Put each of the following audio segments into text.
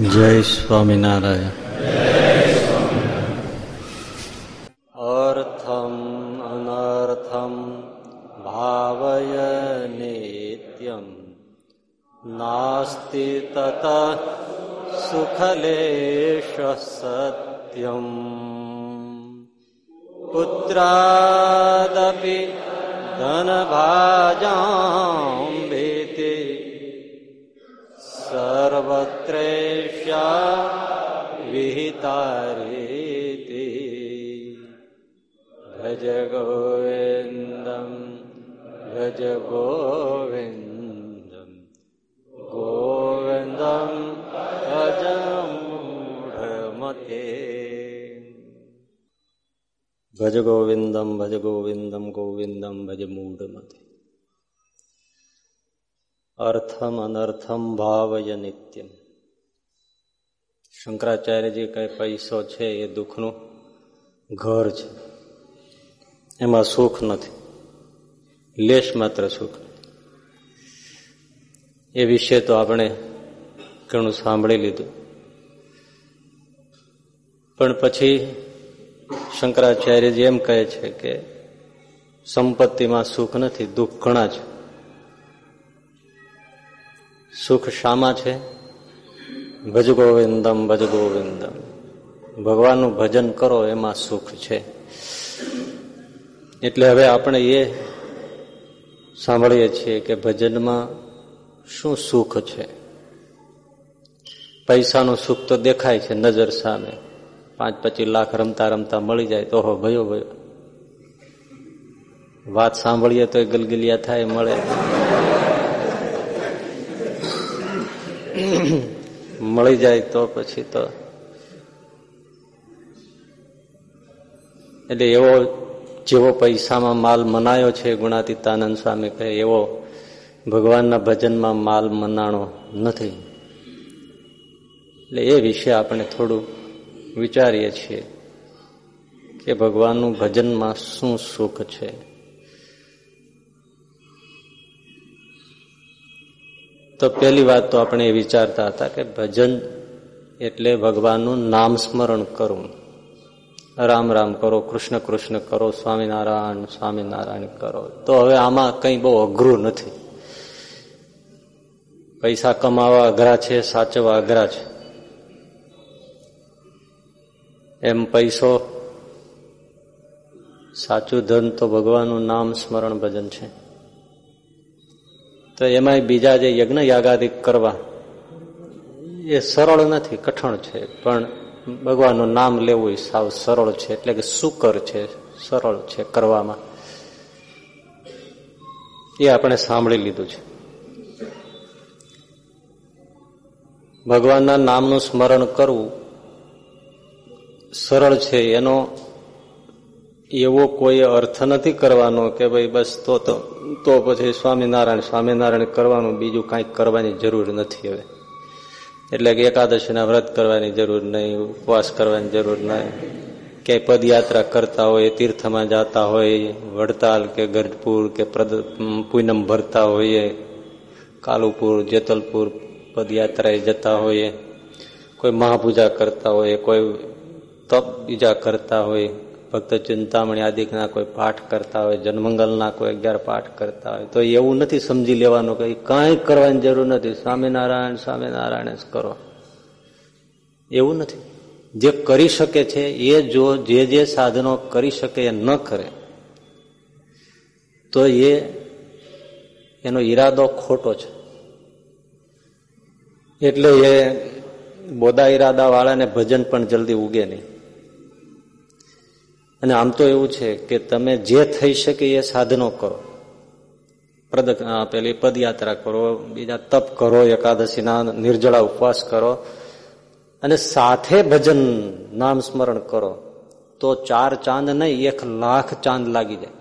જય સ્વામિનારાયણ. અર્થમ અનર્થમ ભાવય નિત્યમ. નાસ્તિ તત સુખલેશ સત્યમ. પુત્રાદપી ધનભાજાં ભજ ગોવિંદમ ગોવિંદમ ભજ ભજ ગોવિંદમ ભજ ગોવિંદમ ગોવિંદમ ભજ મૂઢમતે. અર્થમ અનર્થમ ભાવય નિત્યમ. શંકરાચાર્યજી કઈ પૈસો છે એ દુઃખનું ઘર છે. એમાં સુખ નથી. લેશ માત્ર સુખ. એ વિશે તો આપણે ઘણું સાંભળી લીધું. પણ પછી શંકરાચાર્યજી એમ કહે છે કે સંપત્તિમાં સુખ નથી, દુઃખ ઘણા છે. સુખ શામાં છે? ભજ ગોવિંદમ ભજ ગોવિંદમ ભગવાનનું ભજન કરો, એમાં સુખ છે. એટલે હવે આપણે એ સાંભળીએ છીએ કે ભજનમાં શું સુખ છે? પૈસાનું સુખ તો દેખાય છે નજર સામે. પાંચ પચીસ લાખ રમતા રમતા મળી જાય તો હો ભયો ભયો. વાત સાંભળીએ તો ગલગલિયા થાય, મળે. મળી જાય તો પછી તો. એટલે એવો જેવો પૈસામાં માલ મનાયો છે, ગુણાતીતાનંદ સ્વામી કહે, એવો ભગવાનના ભજનમાં માલ મનાણો નથી. એટલે એ વિશે આપણે થોડું વિચારીએ છીએ કે ભગવાનનું ભજનમાં શું સુખ છે. તો પહેલી વાત તો આપણે એ વિચારતા હતા કે ભજન એટલે ભગવાનનું નામ સ્મરણ કરવું. રામ રામ કરો, કૃષ્ણ કૃષ્ણ કરો, સ્વામિનારાયણ સ્વામિનારાયણ કરો. તો હવે આમાં કંઈ બહુ અઘરું નથી. પૈસા કમાવા અઘરા છે સાચવા અઘરા છે. એમ પૈસો, સાચું ધન તો ભગવાનનું નામ સ્મરણ ભજન છે. તો એમાંય બીજા જે યજ્ઞ યાગાદિક કરવા, એ સરળ નથી, કઠણ છે. પણ ભગવાનનું નામ લેવું સાવ સરળ છે, એટલે કે સુકર છે, સરળ છે કરવામાં. એ આપણે સાંભળી લીધું છે. ભગવાનના નામનું સ્મરણ કરવું સરળ છે, એનો એવો કોઈ અર્થ નથી કરવાનો કે ભાઈ બસ તો તો પછી સ્વામિનારાયણ સ્વામિનારાયણ કરવાનું, બીજું કાંઈક કરવાની જરૂર નથી હવે. એટલે કે એકાદશીના વ્રત કરવાની જરૂર નહીં, ઉપવાસ કરવાની જરૂર નહીં. ક્યાંય પદયાત્રા કરતા હોય, તીર્થમાં જતા હોય, વડતાલ કે ગઢપુર કે પૂનમ ભરતા હોઈએ, કાલુપુર, જેતલપુર પદયાત્રાએ જતા હોઈએ, કોઈ મહાપૂજા કરતા હોય કોઈ તપ બીજા કરતા હોય ભક્ત ચિંતામણી આદિકના કોઈ પાઠ કરતા હોય, જન્મંગલના કોઈ અગિયાર પાઠ કરતા હોય, તો એવું નથી સમજી લેવાનું કે કાંઈ કરવાની જરૂર નથી. સ્વામિનારાયણ સ્વામિનારાયણ જ કરો. એવું નથી. જે કરી શકે છે, એ જો જે જે સાધનો કરી શકે એ ન કરે, તો એ એનો ઈરાદો ખોટો છે. એટલે એ બોદા ઈરાદા વાળાને ભજન પણ જલ્દી ઉગે નહીં. અને આમ તો એવું છે કે તમે જે થઈ શકે એ સાધનો કરો. પ્રદ પેલી પદયાત્રા કરો, બીજા તપ કરો, એકાદશીના નિર્જળા ઉપવાસ કરો અને સાથે ભજન નામ સ્મરણ કરો, તો ચાર ચાંદ નહીં, એક લાખ ચાંદ લાગી જાય.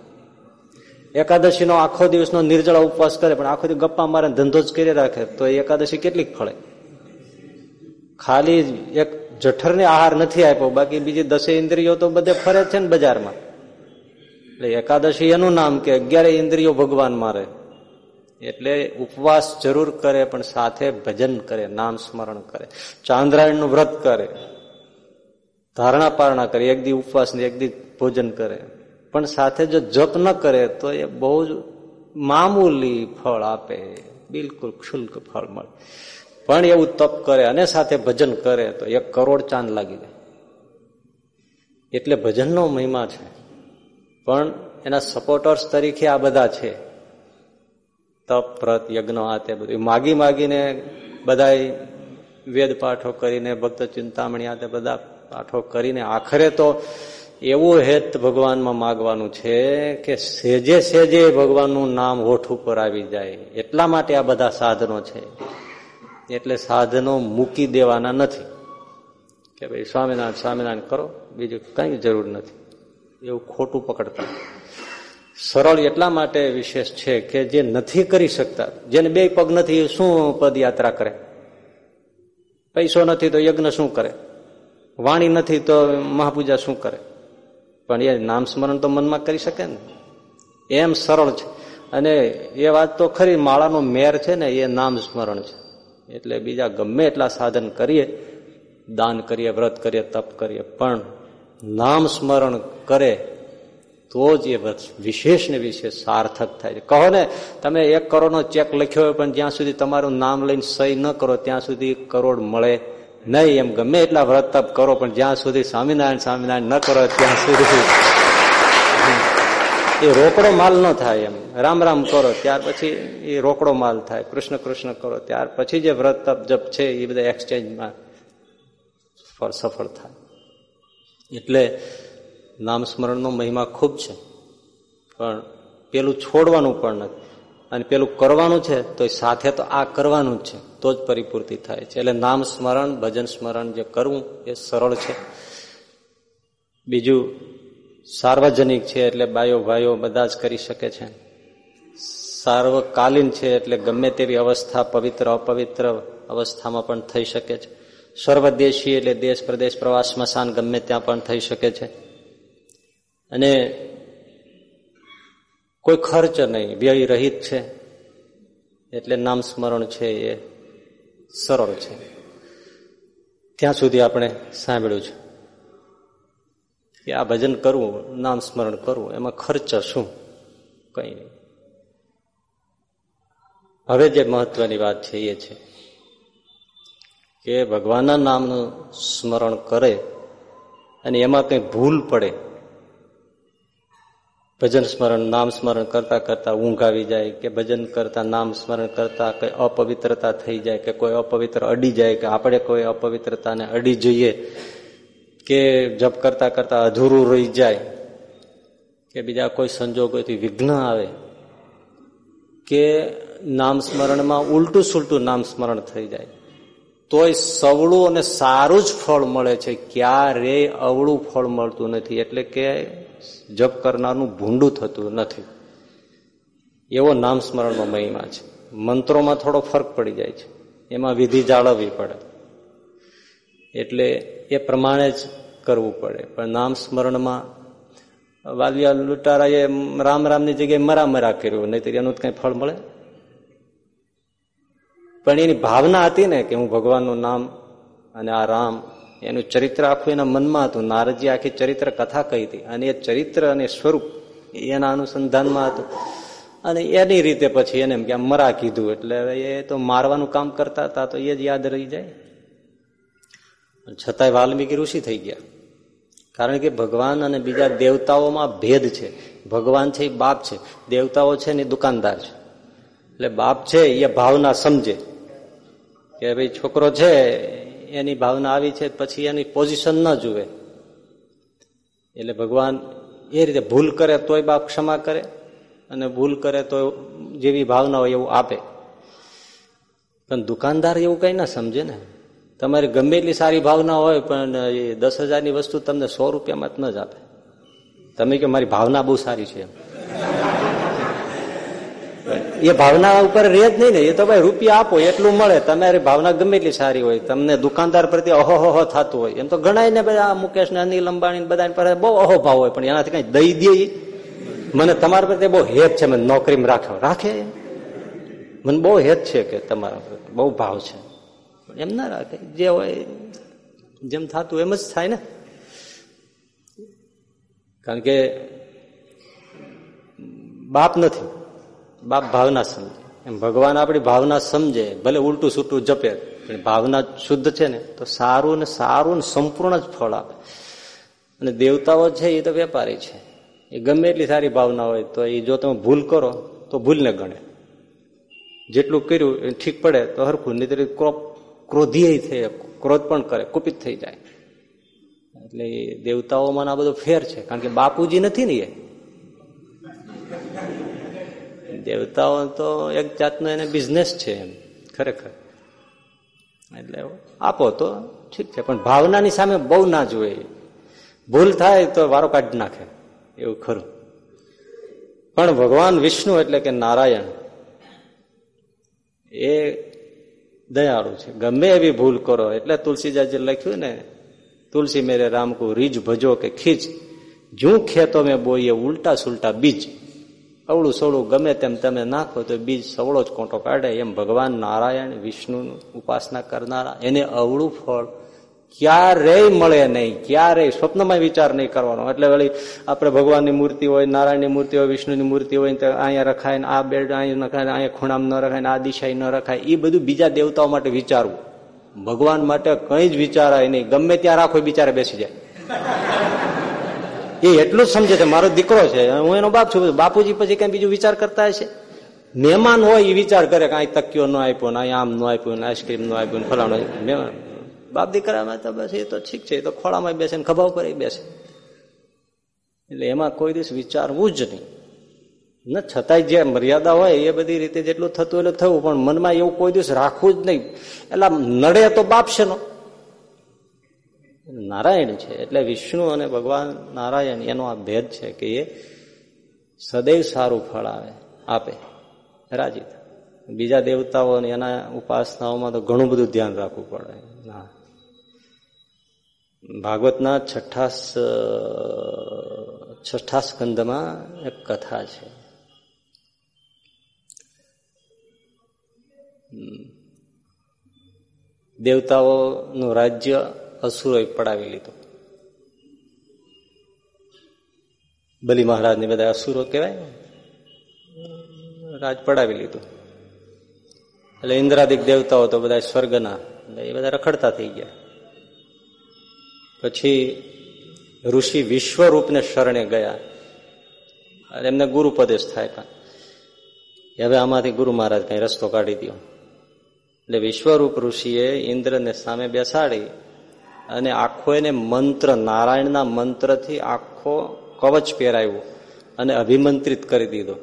એકાદશીનો આખો દિવસનો નિર્જળા ઉપવાસ કરે, પણ આખો દિવસ ગપ્પા મારે ધંધો જ કરી રાખે, તો એકાદશી કેટલીક ફળે? ખાલી એક જઠરને આહાર નથી આપ્યો, બાકી બીજી દસે ઇન્દ્રિયો તો બધે ફરે છે ને બજારમાં. એટલે એકાદશી એનું નામ કે અગિયારે ઇન્દ્રિયો ભગવાન મારે. એટલે ઉપવાસ જરૂર કરે, પણ સાથે ભજન કરે, નામ સ્મરણ કરે. ચાંદ્રાયણનું વ્રત કરે. ધારણા પારણા કરે, એક દી ઉપવાસ ને એક દી ભોજન કરે. પણ સાથે જો જપ ન કરે, તો એ બહુ જ મામૂલી ફળ આપે. બિલકુલ ક્ષુલ્ક ફળ મળે. પણ એવું તપ કરે અને સાથે ભજન કરે, તો એક કરોડ ચાંદ લાગી જાય. એટલે ભજનનો મહિમા છે. પણ એના સપોર્ટર્સ તરીકે આ બધા છે. તપ પ્રત યજ્ઞ, આ તે બધું. માગી માગીને બધા વેદ પાઠો કરીને, ભક્ત ચિંતામણી, આ તે બધા પાઠો કરીને, આખરે તો એવું હેત ભગવાનમાં માગવાનું છે કે સેજે સેજે ભગવાનનું નામ હોઠ ઉપર આવી જાય. એટલા માટે આ બધા સાધનો છે. એટલે સાધનો મૂકી દેવાના નથી. કે ભાઈ સ્વામિનારાયણ સ્વામિનારાયણ કરો, બીજું કઈ જરૂર નથી. એવું ખોટું પકડતા. સરળ એટલા માટે વિશેષ છે કે જે નથી કરી શકતા, જેને બે પગ નથી, એ શું પદયાત્રા કરે? પૈસો નથી તો યજ્ઞ શું કરે? વાણી નથી તો મહાપૂજા શું કરે? પણ એ નામ સ્મરણ તો મનમાં કરી શકે ને? એમ સરળ છે. અને એ વાત તો ખરી, માળાનો મેર છે ને, એ નામ સ્મરણ છે. એટલે બીજા ગમે એટલા સાધન કરીએ, દાન કરીએ, વ્રત કરીએ, તપ કરીએ, પણ નામ સ્મરણ કરે, તો જ એ વિશેષ ને વિશેષ સાર્થક થાય છે. કહો ને, તમે એક કરોડનો ચેક લખ્યો હોય પણ જ્યાં સુધી તમારું નામ લઈને સહી ન કરો, ત્યાં સુધી કરોડ મળે નહીં. એમ ગમે એટલા વ્રત તપ કરો, પણ જ્યાં સુધી સ્વામિનારાયણ સ્વામિનારાયણ ન કરો, ત્યાં સુધી એ રોકડો માલ ન થાય એમ. રામ રામ કરો, ત્યાર પછી એ રોકડો માલ થાય. કૃષ્ણ કૃષ્ણ કરો, ત્યાર પછી જે વ્રત, તપ, જપ છે, એ બધા એક્સચેન્જમાં સફળ થાય. એટલે નામ સ્મરણનો મહિમા ખૂબ છે. પણ પેલું છોડવાનું પણ નથી. અને પેલું કરવાનું છે, તો સાથે તો આ કરવાનું જ છે. તો જ પરિપૂર્તિ થાય છે. એટલે નામ સ્મરણ, ભજન સ્મરણ જે કરવું, એ સરળ છે. બીજું સાર્વજનિક છે એટલે બાયો ભાઈઓ બધા જ કરી શકે છે. સાર્વકાલીન છે એટલે ગમે તેવી અવસ્થા પવિત્ર, અપવિત્ર અવસ્થામાં પણ થઈ શકે છે. સર્વદેશી એટલે દેશ પ્રદેશ પ્રવાસ સ્મશાન ગમે ત્યાં પણ થઈ શકે છે. અને કોઈ ખર્ચ નહીં, વ્યય રહિત છે. એટલે નામ સ્મરણ છે એ સરળ છે. ત્યાં સુધી આપણે સાંભળ્યું છે. કે આ ભજન કરવું, નામ સ્મરણ કરવું, એમાં ખર્ચ શું? કઈ નહીં. હવે જે મહત્વની વાત છે એ છે કે ભગવાનના નામનું સ્મરણ કરે અને એમાં કંઈ ભૂલ પડે, ભજન સ્મરણ, નામ સ્મરણ કરતા કરતા ઊંઘ આવી જાય કે ભજન કરતા, નામ સ્મરણ કરતા કઈ અપવિત્રતા થઈ જાય કે કોઈ અપવિત્ર અડી જાય કે આપણે કોઈ અપવિત્રતાને અડી જઈએ કે જપ કરતા કરતા અધૂરું રહી જાય, કે બીજા કોઈ સંજોગોથી વિઘ્ન આવે, કે નામ સ્મરણમાં ઉલટું સુલટું નામ સ્મરણ થઈ જાય, તોય સવળું અને સારું જ ફળ મળે છે. ક્યારે અવળું ફળ મળતું નથી, એટલે કે જપ કરનારનું ભૂંડું થતું નથી. એવો નામ સ્મરણનો મહિમા છે. મંત્રોમાં થોડો ફરક પડી જાય છે. એમાં વિધિ જાળવવી પડે. એટલે એ પ્રમાણે જ કરવું પડે. પણ નામ સ્મરણમાં વાલિયા લૂંટારાએ રામ રામની જગ્યાએ મરા મરા કર્યું, નહીતર એનું કઈ ફળ મળે? પણ એની ભાવના હતી ને કે હું ભગવાનનું નામ અને આ રામ, એનું ચરિત્ર આખું એના મનમાં હતું. નારદજી આખી ચરિત્ર કથા કહી હતી. અને એ ચરિત્ર અને સ્વરૂપ એના અનુસંધાનમાં હતું. અને એની રીતે પછી એને એમ કે મરા કીધું. એટલે એ તો મારવાનું કામ કરતા હતા તો એ જ યાદ રહી જાય. છતાંય વાલ્મીકી ઋષિ થઈ ગયા. કારણ કે ભગવાન અને બીજા દેવતાઓમાં ભેદ છે. ભગવાન છે એ બાપ છે. દેવતાઓ છે ને દુકાનદાર છે. એટલે બાપ છે એ ભાવના સમજે. કે ભાઈ છોકરો છે, એની ભાવના આવી છે, પછી એની પોઝિશન ન જુએ. એટલે ભગવાન એ રીતે ભૂલ કરે તોય બાપ ક્ષમા કરે અને ભૂલ કરે તો જેવી ભાવના હોય એવું આપે. પણ દુકાનદાર એવું કઈ ના સમજે ને. તમારી ગમે એટલી સારી ભાવના હોય, પણ એ દસ હજારની વસ્તુ તમને સો રૂપિયામાં જ ન જ આપે. તમે કે મારી ભાવના બહુ સારી છે. એ ભાવના ઉપર રે જ નહીં ને, એ તો ભાઈ રૂપિયા આપો, એટલું મળે. તમારી ભાવના ગમે એટલી સારી હોય, તમને દુકાનદાર પ્રત્યે અહોહો થતું હોય. એમ તો ગણાય ને બધા મુકેશ ને અનિલ અંબાણી બધા પર બહુ અહોભાવ હોય, પણ એનાથી કઈ દઈ દે મને તમારા પ્રત્યે બહુ હેત છે, મને નોકરીમાં રાખો. રાખે? મને બહુ હેત છે કે તમારા બહુ ભાવ છે. એમ ના રાખે. જે હોય જેમ થતું એમ જ થાય ને. કારણ કે બાપ નથી. બાપ ભાવના સમજે. એમ ભગવાન આપણી ભાવના સમજે, ભલે ઉલટું સૂટું જપે, પણ ભાવના શુદ્ધ છે ને, તો સારું ને સારું ને સંપૂર્ણ જ ફળ આપે. અને દેવતાઓ છે એ તો વેપારી છે. એ ગમે એટલી સારી ભાવના હોય તો એ જો તમે ભૂલ કરો, તો ભૂલને ગણે. જેટલું કર્યું એ ઠીક પડે તો હરખું, નહીં ક્રોધીય થઈ ક્રોધ પણ કરે, કુપિત થઈ જાય. એટલે દેવતાઓમાં આ બધો ફેર છે, કારણ કે બાપુજી નથી ને એ. દેવતાઓ તો એક જાતનો એને બિઝનેસ છે એમ, ખરેખર. એટલે આપો તો ઠીક છે, પણ ભાવનાની સામે બહુ ના જોઈએ ભૂલ થાય તો વારો કાઢી નાખે, એવું ખરું. પણ ભગવાન વિષ્ણુ એટલે કે નારાયણ, એ દયાળુ છે. ગમે એવી ભૂલ કરો. એટલે તુલસીદાસજી લખ્યું ને, તુલસી મેરે રામ કો રીજ ભજો કે ખીચ જું ખેતો મેં બોઈએ ઉલટા સુલટા બીજ. અવળું સવળું ગમે તેમ તમે નાખો તો બીજ સવળો જ કોંટો કાઢે. એમ ભગવાન નારાયણ વિષ્ણુ ઉપાસના કરનારા. એને અવળું ફળ ક્યારેય મળે નહીં, ક્યારેય સ્વપ્નમાં વિચાર નહીં કરવાનો. એટલે વળી આપણે ભગવાનની મૂર્તિ હોય, નારાયણની મૂર્તિ હોય, વિષ્ણુની મૂર્તિ હોય, તો અહીંયા રખાય આ બેડ અહીંયા રખાય અહીંયા ખૂણામ ન રખાય આ દિશાએ ન રખાય. એ બધું બીજા દેવતાઓ માટે વિચારવું. ભગવાન માટે કઈ જ વિચારાય નહીં. ગમે ત્યાં રાખો બિચારે બેસી જાય. એ એટલું જ સમજે છે, મારો દીકરો છે, હું એનો બાપ છું, બાપુજી પછી કઈ બીજું વિચાર કરતા હશે? મહેમાન હોય એ વિચાર કરે કે અહીં તકીઓ ન આપ્યો ને અહીં આમ ન આપ્યું આઈસ્ક્રીમ નો આપ્યું ફલાણો મહેમાન બાપ દીકરામાં તો બસ એ તો ઠીક છે, એ તો ખોળામાં બેસે ને ખભાવ કરે બેસે. એટલે એમાં કોઈ દિવસ વિચારવું જ નહીં. ન, છતાંય જે મર્યાદા હોય એ બધી રીતે જેટલું થતું એટલે થયું પણ મનમાં એવું કોઈ દિવસ રાખવું જ નહીં. એટલે નડે તો બાપ છે નારાયણ છે, એટલે વિષ્ણુ અને ભગવાન નારાયણ, એનો આ ભેદ છે કે એ સદૈવ સારું ફળ આવે, આપે રાજી બીજા દેવતાઓ એના ઉપાસનાઓમાં તો ઘણું બધું ધ્યાન રાખવું પડે. ના. ભાગવતના છઠ્ઠાસ છઠ્ઠા સ્કંદમાં એક કથા છે. દેવતાઓનું રાજ્ય અસુરોએ પડાવી લીધું. બલી મહારાજને બધા અસુરો કહેવાય રાજ પડાવી લીધું. એટલે ઇન્દ્રાદિક દેવતાઓ તો બધા સ્વર્ગના એ બધા રખડતા થઈ ગયા. પછી ઋષિ વિશ્વરૂપને શરણે ગયા. અને એમને ગુરુપદેશ થાય હવે આમાંથી ગુરુ મહારાજ કઈ રસ્તો કાઢી દો એટલે વિશ્વરૂપ ઋષિએ ઇન્દ્રને સામે બેસાડી અને આખો એને મંત્ર, નારાયણના મંત્રથી આખો કવચ પહેરાવ્યું અને અભિમંત્રિત કરી દીધો.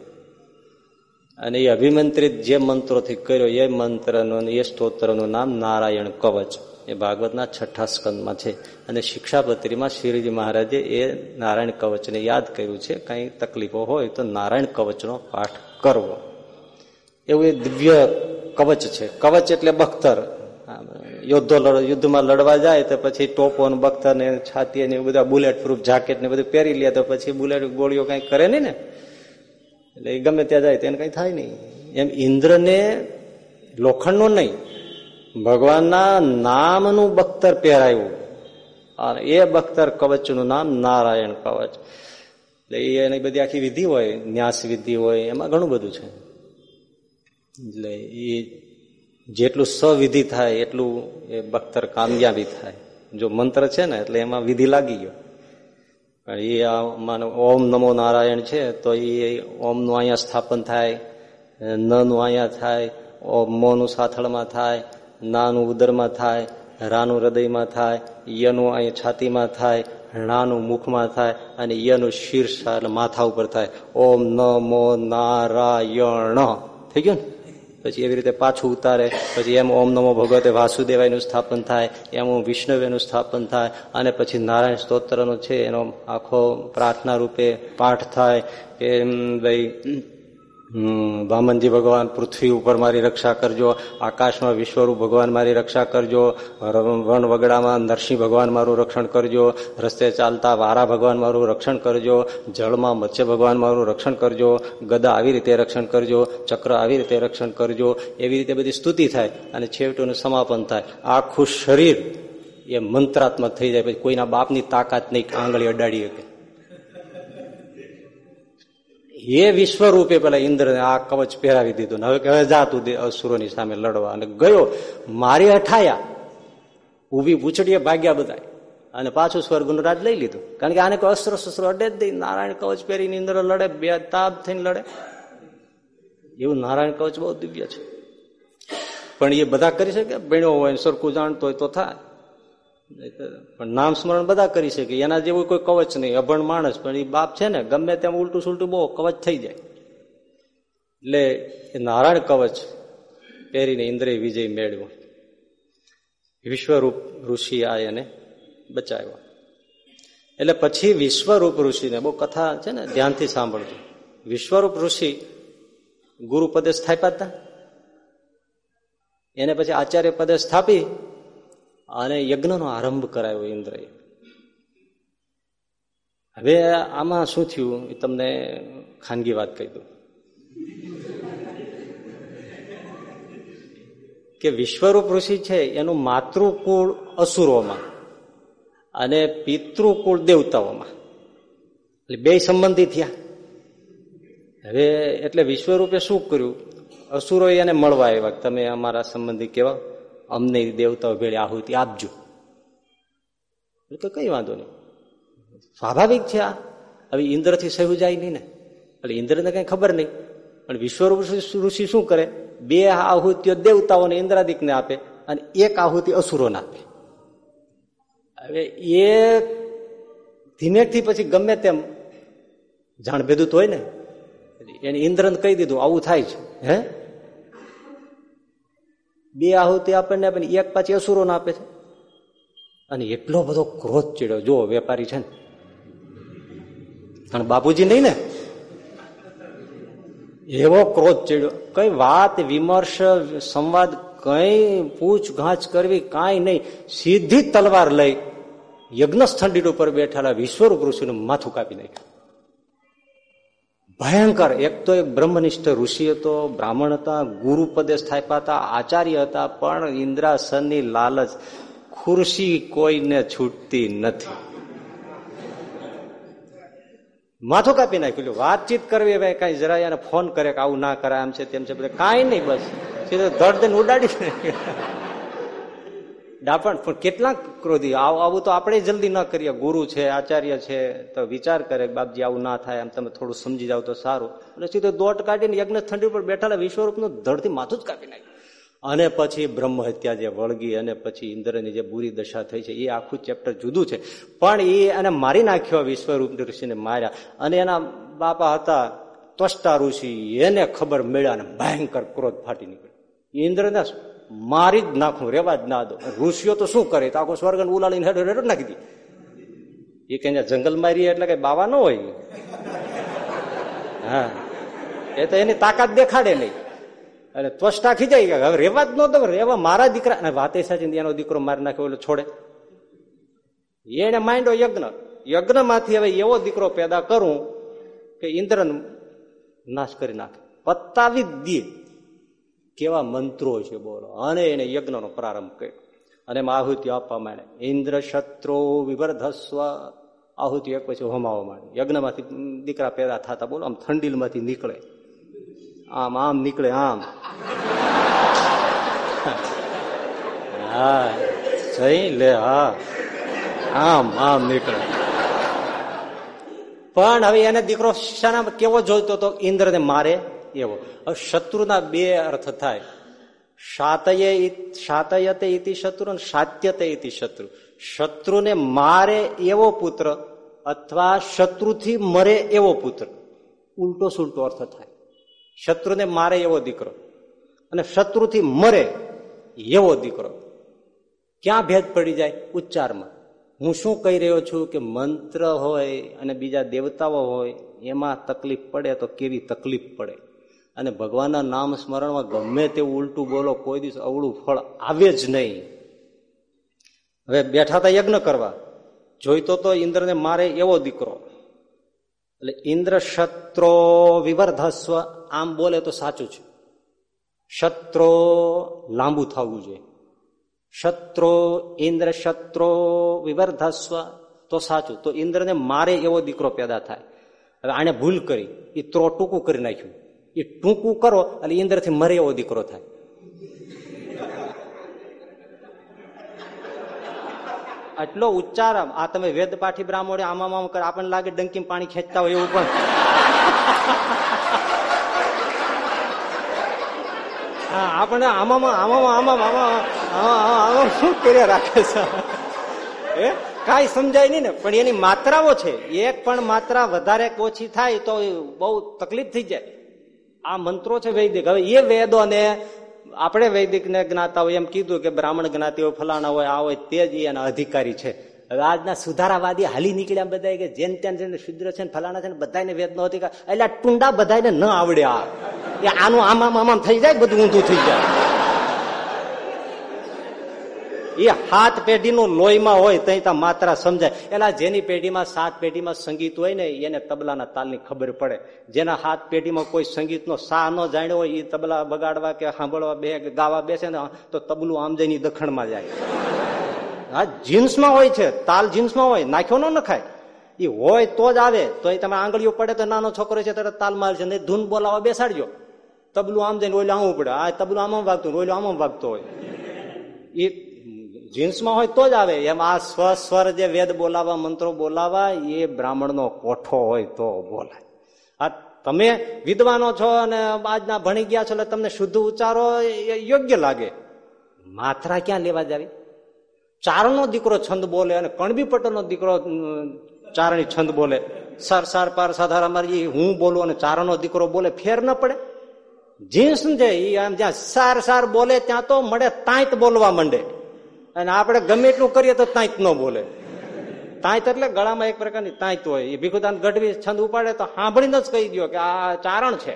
અને એ અભિમંત્રિત જે મંત્રોથી કર્યો, એ મંત્રનું એ સ્તોત્રનું નામ નારાયણ કવચ. એ ભાગવતના છઠ્ઠા સ્કંદમાં છે. અને શિક્ષાપત્રીમાં શ્રીજી મહારાજે એ નારાયણ કવચને યાદ કર્યું છે. કઈ તકલીફો હોય તો નારાયણ કવચનો પાઠ કરવો. એવું એ દિવ્ય કવચ છે. કવચ એટલે બખ્તર. યોદ્ધો યુદ્ધમાં લડવા જાય તો પછી ટોપો ને બખ્તર ને છાતી ને બધા બુલેટ પ્રૂફ જાકેટ ને બધું પહેરી લે તો પછી બુલેટ ગોળીઓ કઈ કરે નહીં ને? એટલે ગમે ત્યાં જાય તેને કઈ થાય નહીં. એમ ઇન્દ્રને લોખંડનો નહીં ભગવાનના નામનું બખ્તર પહેરાયું. અને એ બખ્તર કવચનું નામ નારાયણ કવચ. એટલે એની બધી આખી વિધિ હોય, ન્યાસ વિધિ હોય, એમાં ઘણું બધું છે. એટલે એ જેટલું સવિધિ થાય, એટલું એ બખ્તર કામયાબી થાય. જો મંત્ર છે ને, એટલે એમાં વિધિ લાગી ગયો. એ માનો ઓમ નમો નારાયણ છે, તો એ ઓમનું અહીંયા સ્થાપન થાય, નનું અહીંયા થાય, ઓમ મોનું સાથળમાં થાય નાનું ઉદરમાં થાય, રાનું હૃદયમાં થાય, યનું અહીં છાતીમાં થાય, નાનું મુખમાં થાય અને યનું શીર્ષ એટલે માથા ઉપર થાય. ઓમ નમો નારાયણ. થઈ ગયું ને? પછી એવી રીતે પાછું ઉતારે. પછી એમ ઓમ નમો ભગવતે વાસુદેવાયનું સ્થાપન થાય, એમ વિષ્ણુવેનું સ્થાપન થાય અને પછી નારાયણ સ્તોત્રનો છે, એનો આખો પ્રાર્થના રૂપે પાઠ થાય. કે ભાઈ વામનજી ભગવાન પૃથ્વી ઉપર મારી રક્ષા કરજો, આકાશમાં વિશ્વરૂપ ભગવાન મારી રક્ષા કરજો વન વગડામાં નરસિંહ ભગવાન મારું રક્ષણ કરજો, રસ્તે ચાલતા વારા ભગવાન મારું રક્ષણ કરજો, જળમાં મત્સ્ય ભગવાન મારું રક્ષણ કરજો, ગદા આવી રીતે રક્ષણ કરજો, ચક્ર આવી રીતે રક્ષણ કરજો, એવી રીતે બધી સ્તુતિ થાય અને છેવટોનું સમાપન થાય. આખું શરીર એ મંત્રાત્મક થઈ જાય, પછી કોઈના બાપની તાકાત નહીં, આંગળી અડાડી શકે. એ વિશ્વરૂપે પેલા ઇન્દ્રને આ કવચ પહેરાવી દીધું હવે હવે જાતું અસુરોની સામે લડવા. અને ગયો, મારી હઠાયા. ઊભી પૂછડીએ ભાગ્યા બધા અને પાછું સ્વર્ગનું રાજ લઈ લીધું. કારણ કે આને કોઈ અસ્ત્ર શસ્ત્ર અડે જ નહીં. નારાયણ કવચ પહેરીને ઇન્દ્ર લડે, બે તાપ થઈને લડે. એવું નારાયણ કવચ બહુ દિવ્ય છે. પણ એ બધા કરી શકે? ભણ્યો હોય, સરખું જાણતો હોય તો થાય. પણ નામ સ્મરણ બધા કરી શકે. એના જેવું કોઈ કવચ નહીં. અભણ માણસ, પણ એ બાપ છે ને, ગમે તેમ ઉલટું સુલટું બહુ કવચ થઈ જાય. એટલે એ નારાયણ કવચ પહેરીને ઇન્દ્રે વિજય મેળવ્યો. વિશ્વરૂપ ઋષિ આ એને બચાવ્યો. એટલે પછી વિશ્વરૂપ ઋષિને, બહુ કથા છે ને, ધ્યાનથી સાંભળજો. વિશ્વરૂપ ઋષિ ગુરુ પદે સ્થાપ્યા હતા. એને પછી આચાર્ય પદે સ્થાપી. અને યજ્ઞનો આરંભ કરાયો ઇન્દ્રએ. હવે આમાં શું થયું એ તમને ખાનગી વાત કહી દઉં. કે વિશ્વરૂપ ઋષિ છે એનું માતૃકુળ અસુરોમાં અને પિતૃકુળ દેવતાઓમાં. એટલે બે સંબંધી થયા. હવે એટલે વિશ્વરૂપે શું કર્યું? અસુરો એને મળવા આવ્યા. તમે અમારા સંબંધી કેવા અમને દેવતાઓ ભેળી આહુતિ આપજો. તો કઈ વાંધો નહીં. સ્વાભાવિક છે આ. હવે ઇન્દ્રથી સહુ જાય નહીં ને. એટલે ઇન્દ્રને કઈ ખબર નહીં. પણ વિશ્વરૂપ ઋષિ શું કરે? બે આહુતિઓ દેવતાઓને ઇન્દ્રાદિકને આપે અને એક આહુતિ અસુરોને આપે. હવે એ ધીમેથી પછી ગમે તેમ જાણ ભેદું હોય ને એને ઇન્દ્રને કહી દીધું, આવું થાય છે. હે? બે આહુતિ આપણને આપે એક પાછી અસુરોને આપે છે. અને એટલો બધો ક્રોધ ચીડ્યો. જો વેપારી છે ને. અને બાપુજી નહીં ને? એવો ક્રોધ ચીડ્યો. કઈ વાત, વિમર્શ, સંવાદ, કઈ પૂછ ઘાંચ કરવી, કાંઈ નહીં. સીધી તલવાર લઈ યજ્ઞ સ્થંડિત ઉપર બેઠેલા વિશ્વરૂપ ઋષિનું માથું કાપી નાખ્યું. ભયંકર. એક તો એક બ્રહ્મનિષ્ઠ ઋષિ હતો, બ્રાહ્મણ હતા ગુરુ પદે સ્થાપ્યા હતા આચાર્ય હતા, પણ ઇન્દ્રાસનની લાલચ ખુરશી કોઈને છૂટતી નથી. માથું કાપી નાખ્યું. વાતચીત કરવી ભાઈ કઈ જરા એને ફોન કરે કે આવું ના કરે આમ છે તેમ છે. કાંઈ નહીં બસ. સીધો દઈને ઉડાડી ડાપણ પણ કેટલા ક્રોધી, આવું તો આપણે જલ્દી ન કરીએ. ગુરુ છે, આચાર્ય છે, તો વિચાર કરે બાપજી, આવું ના થાય એમ તમે થોડું સમજી જાવ તો સારું. અને સીધો દોટ કાઢીને યજ્ઞ ઠંડી પર બેઠેલા વિશ્વરૂપનું ધડથી માથું જ કાપી નાખ્યું. અને પછી બ્રહ્મ હત્યા જે વળગી, અને પછી ઇન્દ્રની જે બુરી દશા થઈ છે, એ આખું ચેપ્ટર જુદું છે. પણ એ એને મારી નાખ્યો વિશ્વરૂપ ઋષિને માર્યા. અને એના બાપા હતા ત્વષ્ટા ઋષિ, એને ખબર મળ્યા અને ભયંકર ક્રોધ ફાટી નીકળ્યો. ઇન્દ્રને મારી જ નાખું, રેવા જ ના દો ઋષિઓ તો શું કરે? તો આખો સ્વર્ગ ઉલાળીને હેડો હેડો નાખી દી. એ કે જંગલ મારી એટલે કઈ બાવા ન હોય? હા. એ તો એની તાકાત દેખાડે નહીં. અને ત્વષ્ટા ખીજાઈ ગયા હવે રેવા જ ન દો રેવા મારા દીકરા અને વાતે સાચી એનો દીકરો મારી નાખ્યો એટલે છોડે. એને માંડ્યો યજ્ઞ. યજ્ઞમાંથી હવે એવો દીકરો પેદા કરું કે ઇન્દ્ર નાશ કરી નાખે. પતાવી જ દે. કેવા મંત્રો છે બોલો. અને એને યજ્ઞનો પ્રારંભ કર્યો. અને એમાં આહુતિ આપવા માંડે. ઇન્દ્ર શત્રો વિવર્ધસ્વ. આહુતિ એક પછી હોમાવા માંડે. યજ્ઞમાંથી દીકરા પેદા થતા બોલો, આમ ઠંડીલમાંથી નીકળે. આમ આમ નીકળે, આમ. હા, જઈ લે, હા. આમ આમ નીકળે. પણ હવે એને દીકરો શાના કેવો જોઈતો હતો ઇન્દ્રને મારે? એવો. હવે શત્રુના બે અર્થ થાય. સાતયે શાતયતે ઇતિ શત્રુ અને શાત્યતે ઇતિ શત્રુ. શત્રુને મારે એવો પુત્ર અથવા શત્રુથી મરે એવો પુત્ર. ઉલટો સુલટો અર્થ થાય. શત્રુને મારે એવો દીકરો અને શત્રુથી મરે એવો દીકરો. ક્યાં ભેદ પડી જાય? ઉચ્ચારમાં. હું શું કહી રહ્યો છું કે મંત્ર હોય અને બીજા દેવતાઓ હોય, એમાં તકલીફ પડે તો કેવી તકલીફ પડે? અને ભગવાનના નામ સ્મરણમાં ગમે તેવું ઉલટું બોલો, કોઈ દિવસ અવળું ફળ આવે જ નહીં. હવે બેઠા હતા યજ્ઞ કરવા. જોઈતો તો ઇન્દ્રને મારે એવો દીકરો. એટલે ઇન્દ્ર શત્રો વિવર્ધસ્વ, આમ બોલે તો સાચું છે. શત્રો લાંબુ થવું જોઈએ. શત્રો ઇન્દ્ર શત્રો વિવર્ધસ્વ, તો સાચું. તો ઇન્દ્રને મારે એવો દીકરો પેદા થાય. હવે આને ભૂલ કરી એ ત્રો ટૂંકું કરી નાખ્યું. એ ટૂંકું કરો એટલે ઇન્દ્રથી મરે એવો દીકરો થાય. આટલો ઉચ્ચાર, આ તમે વેદ પાઠી બ્રાહ્મણ આમાં આમ કરે, આપણને લાગે ડંકી પાણી ખેંચતા હોય એવું પણ. હા આપણે આમાં આમાં આમાં આમાં આમાં શું કર્યા રાખે છે? એ કાંઈ સમજાય નહીં ને, પણ એની માત્રાઓ છે. એક પણ માત્રા વધારે ઓછી થાય તો બહુ તકલીફ થઈ જાય. આ મંત્રો છે વૈદિક. હવે એ વેદો ને આપણે વૈદિક ને જ્ઞાતા હોય એમ કીધું કે બ્રાહ્મણ જ્ઞાતિ હોય, ફલાણા હોય, આ હોય, તે જ એના અધિકારી છે. હવે આજના સુધારાવાદી હાલી નીકળ્યા બધા કે જેન ત્યાં જેને શુદ્ર છે ને ફલાણા છે ને બધાને વેદ નો અધિકાર એટલે ટુંડા બધાને ન આવડે આ એ આનું આમામ આમામ થઈ જાય બધું ઊંધું થઈ જાય. એ હાથ પેઢીનું લોહીમાં હોય તઈ ત્યાં માત્ર સમજાય. એટલે જેની પેઢીમાં સાત પેઢીમાં સંગીત હોય ને, એને તબલાના તાલની ખબર પડે. જેના હાથ પેઢીમાં કોઈ સંગીતનો સા ન જાણ્યો હોય એ તબલા બગાડવા કે સાંભળવા બે, ગાવા બેસે ને તો તબલું આમ જઈને દખણમાં જાય. હા જીન્સમાં હોય છે, તાલ જીન્સમાં હોય, નાખ્યો ન નખાય. એ હોય તો જ આવે. તો એ તમે આંગળીઓ પડે તો નાનો છોકરો છે, ત્યારે તાલ મારે છે નહીં, ધૂન બોલાવા, બેસાડજો. તબલું આમ જઈને ઓલું આવું પડે આ તબલું આમ વાગતું ઓલું આમ વાગતો હોય. એ જીન્સમાં હોય તો જ આવે. એમ આ સ્વસ્વર જે વેદ બોલાવા, મંત્રો બોલાવા, એ બ્રાહ્મણનો કોઠો હોય તો બોલાય. આ તમે વિદ્વાનો છો અને આજના ભણી ગયા છો એટલે તમને શુદ્ધ ઉચ્ચારો યોગ્ય લાગે. માત્રા ક્યાં લેવા જાવી? ચારણનો દીકરો છંદ બોલે અને કણબી પટેલનો દીકરો ચારણી છંદ બોલે. સર, સાર, પાર, સાધારા મારી હું બોલું અને ચારણનો દીકરો બોલે. ફેર ન પડે. જીન્સ છે એ આમ જ્યાં સાર સાર બોલે, ત્યાં તો મળે તાંત બોલવા માંડે. અને આપણે ગમે એટલું કરીએ તો તાંત ન બોલે. તાંત એટલે ગળામાં એક પ્રકારની તાંત હોય. એ ભીખુદાન ગઢવી છંદ ઉપાડે તો સાંભળીને જ કહી દો કે આ ચારણ છે.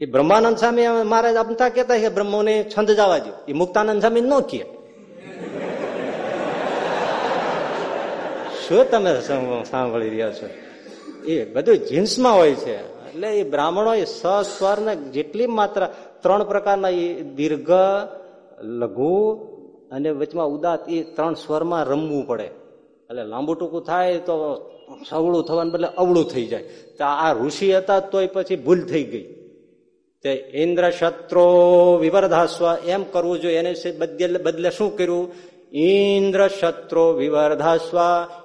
એ બ્રહ્માનંદ સ્વામી મારે અમતા કહેતા કે બ્રહ્મોને છંદ જવા દો એ મુક્તાનંદ સ્વામી ન કહે. શું તમે સાંભળી રહ્યા છો? એ બધું જીન્સમાં હોય છે. એટલે એ બ્રાહ્મણો એ સ્વર ને જેટલી માત્ર ત્રણ પ્રકારના એ દીર્ઘ, લઘુ અને વચમાં ઉદાત એ ત્રણ સ્વરમાં રમવું પડે. એટલે લાંબુ ટૂંકું થાય તો સવળું થવાને બદલે અવળું થઈ જાય. તો આ ઋષિ હતા તોય પછી ભૂલ થઈ ગઈ. તે ઇન્દ્ર શત્રો વિવર્ધાસ્વ એમ કરવું જોઈએ. એને બદલે બદલે શું કર્યું? ઇન્દ્ર શત્રો વિવર્ધાસ્વ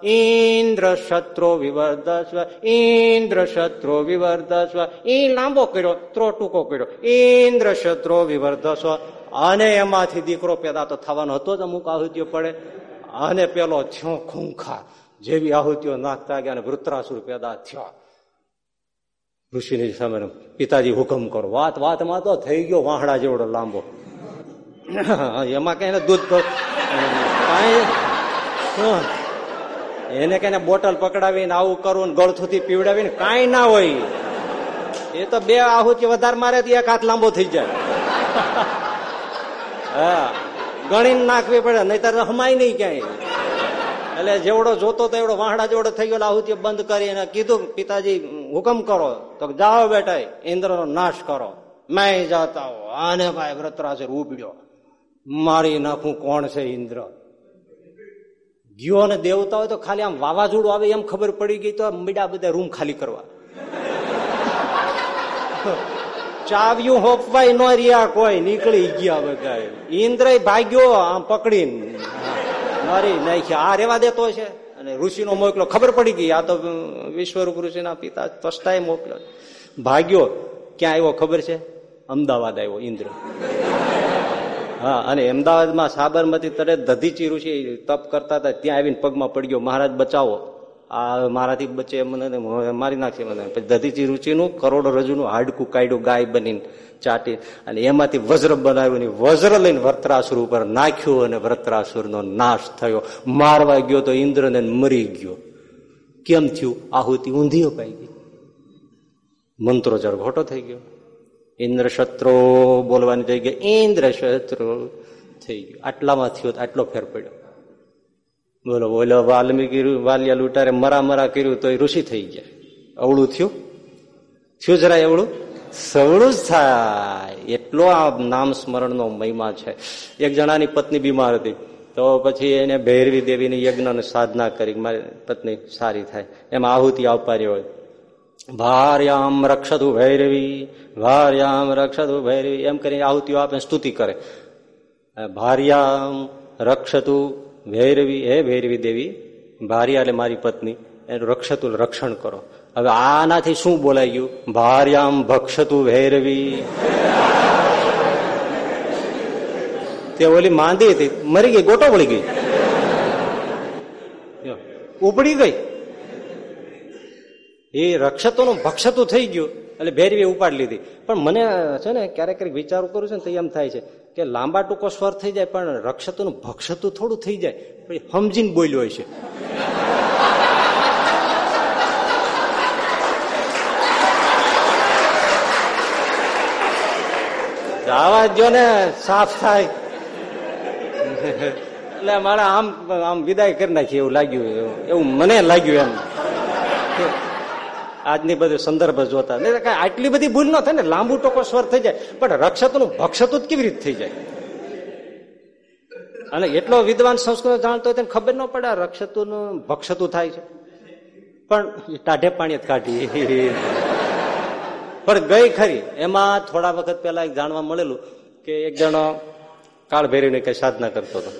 ઇન્દ્ર શત્રો વિવર્ધસ્વ ઇન્દ્ર શત્રો વિવર્ધસ્વ. એ લાંબો કર્યો ત્રો ટૂંકો કર્યો. ઇન્દ્ર શત્રો વિવર્ધસ્વ. અને એમાંથી દીકરો પેદા તો થવાનો હતો જ, અમુક આહુતિઓ પડે. અને પેલો થયો ખૂંખા, જેવી આહુતિઓ નાખતા ગયા અને વૃત્રાસુર પેદા થયો. ઋષિની સામે પિતાજી હુકમ કરો. વાત વાતમાં તો થઈ ગયો વાહડા જેવડો લાંબો. એમાં કઈ દૂધ એને કઈ બોટલ પકડાવીને આવું કરવું ને ગળથુથી પીવડાવીને કાંઈ ના હોય. એ તો બે આહુતિ વધારે મારે તો એક હાથ લાંબો થઈ જાય. હા. ગણીને નાખવી પડે, નહીતર હમાય નહીં ક્યાંય. એટલે જેવડો જોતો તો એવડો વાહડા જેવડો થઈ ગયો આહુતિ બંધ કરી અને કીધું, પિતાજી, હુકમ કરો. તો જાઓ બેટા ઇન્દ્રનો નાશ કરો. મેં જાતા હો. આને ભાઈ વ્રતરાસે ઉપડ્યો મારી નાખું કોણ છે ઇન્દ્ર? ગયો દેવતા હોય તો ખાલી આમ વાવાઝોડું આવે એમ ખબર પડી ગઈ તો મીડા બધા રૂમ ખાલી કરવા. ચાવ્યું હોપવાય ન રહ્યા કોઈ, નીકળી ગયા બધા ઇન્દ્ર ભાગ્યો આમ પકડીને. મારી નાખ્યા આ રેવા દેતો છે. અને ઋષિનો મોકલો. ખબર પડી ગઈ. આ તો વિશ્વરૂપ ઋષિના પિતા ત્વષ્ટાએ મોકલ્યો. ભાગ્યો. ક્યાં આવ્યો ખબર છે? અમદાવાદ આવ્યો ઇન્દ્ર હા, અને અમદાવાદમાં સાબરમતી તરે દધીચી ઋષિ તપ કરતા હતા. ત્યાં આવીને પગમાં પડી ગયો મહારાજ, બચાવો. આ મારાથી બચે મને મારી નાખશે મને. પછી દધીજી રુચિનું, કરોડો રજુનું હાડકું કાઢ્યું, ગાય બનીને ચાટી અને એમાંથી વજ્ર બનાવ્યું વજ્ર લઈને વર્ત્રાસુર ઉપર નાખ્યું અને વર્ત્રાસુરનો નાશ થયો. મારવા ગયો તો ઇન્દ્રને મરી ગયો. કેમ થયું? આહુતિ ઊંધી અપાઈ ગઈ. મંત્રો જળ ઘોટો થઈ ગયો. ઇન્દ્ર શત્રુ બોલવાની જગ્યાએ ઇન્દ્ર શત્રુ થઈ ગયો. આટલામાં થયો આટલો ફેર પડ્યો. બોલો બોલો, વાલ્મીકી વાલિયા લૂંટારે મરા મરા કર્યું તો એ ઋષિ થઈ ગયા. અવળું થયું? થયું જરાય અવળું? સવળું જ થાય. એટલો આ નામ સ્મરણનો મહિમા છે. એક જણાની પત્ની બીમાર હતી. તો પછી એને ભૈરવી દેવીની યજ્ઞની સાધના કરી. મારી પત્ની સારી થાય. એમાં આહુતિ આવપારી હોય. ભાર્યામ રક્ષતુ ભૈરવી ભાર્યામ રક્ષતુ ભૈરવી. એમ કરીને આહુતિઓ આપે સ્તુતિ કરે. ભાર્યામ રક્ષતુ ભૈરવી, હે ભૈરવી દેવી ભાર્યા એટલે મારી પત્ની, એનું રક્ષતું રક્ષણ કરો. હવે આનાથી શું બોલાઈ ગયું ભાર્યામ ભક્ષતું ભૈરવી. તે ઓલી માંદી હતી, મરી ગઈ, ગોટો વળી ગઈ. ઉપડી ગઈ. એ રક્ષતોનું ભક્ષતું થઈ ગયું, એટલે ભેરવી ઉપાડી લીધી. પણ મને, છે ને, ક્યારેક ક્યારેક વિચારો કરું છું ને, તો એમ થાય છે કે લાંબા ટૂંકો સ્વર થઈ જાય, પણ રક્ષતોનું ભક્ષતું થોડું થઈ જાય, પછી સમજીને બોલ્યો હોય છે. આવા જો ને સાફ થાય. એટલે મારે આમ આમ વિદાય કરી નાખી એવું લાગ્યું, એવું મને લાગ્યું એમ. આજની બધું સંદર્ભ જોતા. આટલી બધી ભૂલ ન થાય ને, લાંબુ ટોકો સ્વર થઈ જાય. પણ રક્ષતનું ભક્ષતું જ કેવી રીતે થઈ જાય? અને એટલો વિદ્વાન સંસ્કૃત જાણતો હોય તેને ખબર ન પડે રક્ષતું ભક્ષતું થાય છે. પણ ટાઢે પાણી જ કાઢી પણ ગઈ ખરી, એમાં થોડા વખત પહેલા એક જાણવા મળેલું કે એક જણો કાળ ભેરીને કઈ સાધના કરતો હતો.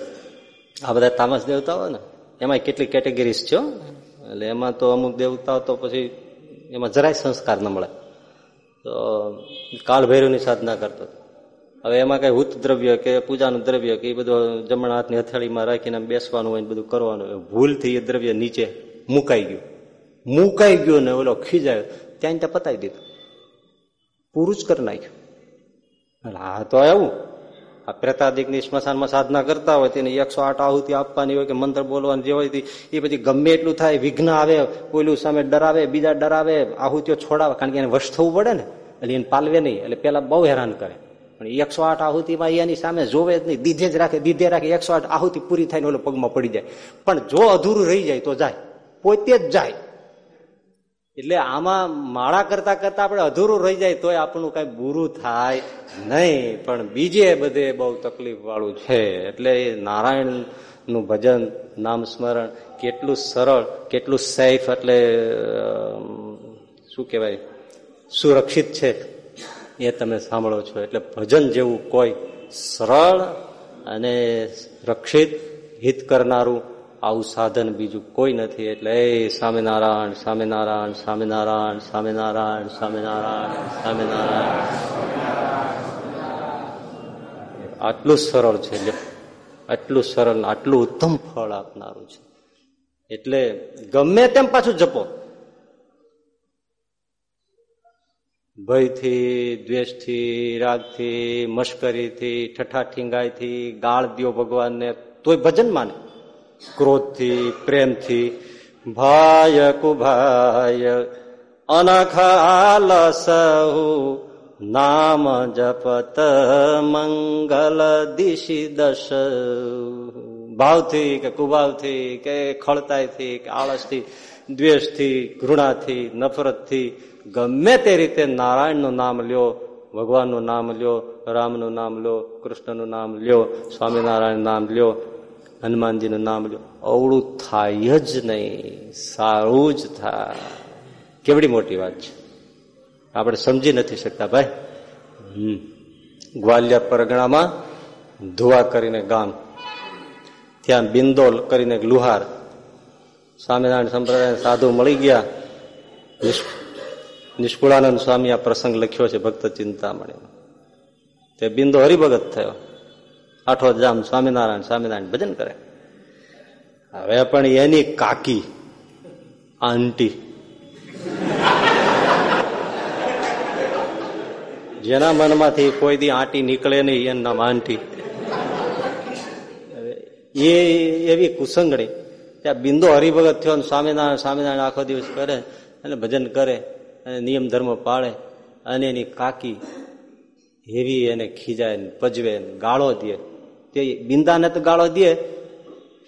આ બધા તામસ દેવતાઓ ને એમાં કેટલી કેટેગરીઝ છે એટલે એમાં તો અમુક દેવતાઓ તો પછી એમાં જરાય સંસ્કાર ન મળે. તો કાળભૈરવની સાધના કરતો. હવે એમાં કઈ હુત દ્રવ્ય કે પૂજાનું દ્રવ્ય કે એ બધું જમણા હાથની હથેળીમાં રાખીને બેસવાનું હોય બધું કરવાનું હોય, ભૂલથી એ દ્રવ્ય નીચે મુકાઈ ગયું. મુકાઈ ગયો ને ઓલો ખીજાયો. ત્યાં ત્યાં પતાવી દીધું. પૂરું જ કરી નાખ્યું. હા તો એવું આ પ્રેતાદિકની સ્મશાનમાં સાધના કરતા હોય, તેને એકસો આઠ આહુતિ આપવાની હોય કે મંત્ર બોલવાની જે હોય એ પછી ગમે એટલું થાય, વિઘ્ન આવે કોઈલું સામે ડરાવે, બીજા ડરાવે, આહુતિઓ છોડાવે, કારણ કે એને વશ થવું પડે ને, એટલે એને પાલવે નહીં, એટલે પેલા બહુ હેરાન કરે. પણ એકસો આઠ આહુતિમાં એની સામે જોવે જ નહીં, દીધે જ રાખે, દીધે રાખે, એકસો આઠ આહુતિ પૂરી થાય ને ઓલો પગમાં પડી જાય. પણ જો અધૂરું રહી જાય તો જાય, પોતે જ જાય. એટલે આમાં માળા કરતા કરતા આપણે અધૂરું રહી જાય તોય આપણું કઈ બુરું થાય નહીં. પણ બીજે બધે બહુ તકલીફ વાળું છે. એટલે નારાયણનું ભજન, નામ સ્મરણ, કેટલું સરળ, કેટલું સેફ એટલે શું કહેવાય, સુરક્ષિત છે એ તમે સાંભળો છો. એટલે ભજન જેવું કોઈ સરળ અને રક્ષિત હિત કરનારું આવું સાધન બીજું કોઈ નથી. એટલે એ સ્વામિનારાયણ સ્વામિનારાયણ સ્વામિનારાયણ સ્વામિનારાયણ સ્વામિનારાયણ સ્વામિનારાયણ. આટલું સરળ છે આટલું સરળ આટલું ઉત્તમ ફળ આપનારું છે. એટલે ગમે તેમ પાછું જપો. ભયથી, દ્વેષથી, રાગથી, મશ્કરીથી ઠઠા ઠીંગાઈથી ગાળ દો ભગવાનને તોય ભજન માને. ક્રોધથી પ્રેમથી ભાય કુભાય અનખાલ સહુ નામ જપત મંગલ દિશી દશ ભાવથી કે કુભાવથી કે ખળતાયથી કે આળસથી દ્વેષથી ઘૃણાથી નફરતથી ગમે તે રીતે નારાયણનું નામ લ્યો ભગવાનનું નામ લ્યો રામનું નામ લ્યો કૃષ્ણનું નામ લ્યો સ્વામિનારાયણ નામ લ્યો હનુમાનજીનું નામ લ્યો. અવળું થાય જ નહીં, સારું જ થાય. કેવડી મોટી વાત છે. આપણે સમજી નથી શકતા ભાઈ. હમ. ગ્વાલિયર પરગણામાં ધુવા કરીને ગામ. ત્યાં બિંદોલ કરીને લુહાર. સ્વામિનારાયણ સંપ્રદાય સાધુ મળી ગયા. નિષ્કુળાનંદ સ્વામી આ પ્રસંગ લખ્યો છે ભક્ત ચિંતામણી તે બિંદો હરિભગત થયો. આઠો જામ સ્વામિનારાયણ સ્વામિનારાયણ ભજન કરે. હવે પણ એની કાકી, આંટી, જેના મનમાંથી કોઈ દી આંટી નીકળે નહીં એનું નામ આંટી એ એવી કુસંગડી ત્યાં બિંદુ હરિભગત થયો ને સ્વામિનારાયણ સ્વામિનારાયણ આખો દિવસ કરે, અને ભજન કરે, અને નિયમ ધર્મ પાળે, અને એની કાકી હેવી એને ખીજાય પજવે ગાળો દે. તે બિંદાને તો ગાળો દે,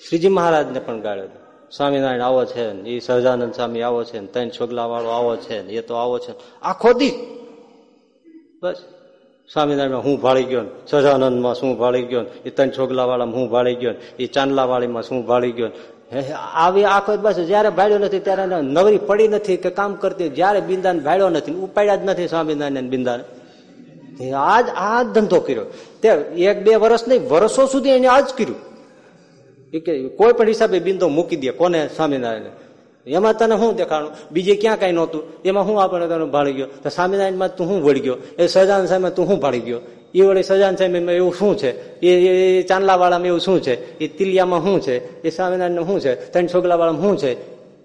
શ્રીજી મહારાજને પણ ગાળો દે. સ્વામિનારાયણ આવો છે ને એ સહજાનંદ સ્વામી આવો છે ત્રણ છોગલા વાળો આવો છે ને, એ તો આવો છે આખો દી. બસ. સ્વામિનારાયણ હું ભાળી ગયો સહજાનંદમાં શું ભાળી ગયો એ ત્રણ છોગલા વાળામાં હું ભાળી ગયો એ ચાંદલા વાળીમાં શું ભાળી ગયો આવી આખો બસ, જયારે ભાડ્યો નથી ત્યારે નવરી પડી નથી કે કામ કરતી, જયારે બિંદાને ભાડ્યો નથી ઉપાડ્યા જ નથી સ્વામિનારાયણ બિંદાને. આજ આ ધંધો કર્યો. તે એક બે વર્ષ નહીં વર્ષો સુધી એને આજ કર્યું. કોઈ પણ હિસાબે બિંદો મૂકી દે, કોને સ્વામિનારાયણ? એમાં તને શું દેખાણું? બીજે ક્યાં કઈ નહોતું. એમાં હું આપણે તને ભાળી ગયો? તો સ્વામિનારાયણમાં તું શું વળી ગયો? એ સજાન સામે તું શું ભાળી ગયો? એ વળી સજાન સાહેબમાં એવું શું છે? એ ચાંદલા વાળામાં એવું શું છે? એ તિલિયામાં શું છે? એ સ્વામિનારાયણ શું છે? ત્રણ છોગલા વાળામાં શું છે?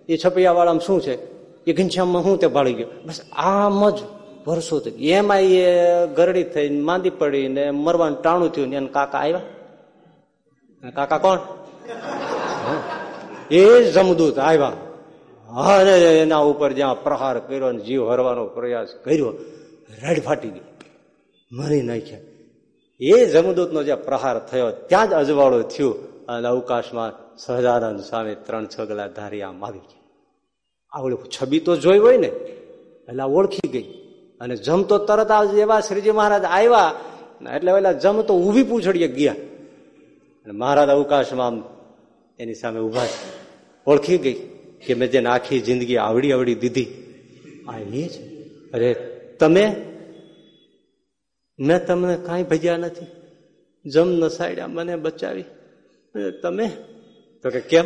એ છપૈયા વાળામાં શું છે? એ ઘનશ્યામમાં શું તે ભાળી ગયો? બસ આમ જ વર્ષો એમાં એ ગરડી થઈ માંદી પડી ને મરવાનું ટાણું થયું ને એને કાકા આવ્યા. કાકા કોણ? એ જમદૂત આવ્યા. અરે એના ઉપર જ્યાં પ્રહાર કર્યો ને જીવ હરવાનો પ્રયાસ કર્યો રેડ ફાટી ગઈ. મરી નાખ્યા. એ જમદૂતનો જે પ્રહાર થયો ત્યાં જ અજવાળો થયું અને અવકાશમાં સહજાનંદ સ્વામી ત્રણ છગલા ધારી આમ આવી ગયા. આવડે છબી તો જોઈ હોય ને એટલે ઓળખી ગઈ. અને જમતો તરત આવજે એવા શ્રીજી મહારાજ આવ્યા એટલે પેલા જમ તો ઊભી પૂછડીએ ગયા. અને મહારાજ અવકાશમાં એની સામે ઊભા છે. ઓળખી ગઈ કે મેં જેને આખી જિંદગી આવડી આવડી દીધી. આ એ છે. અરે તમે? મેં તમને કાંઈ ભજ્યા નથી. જમ નસાડ્યા મને બચાવી. તમે? તો કે કેમ?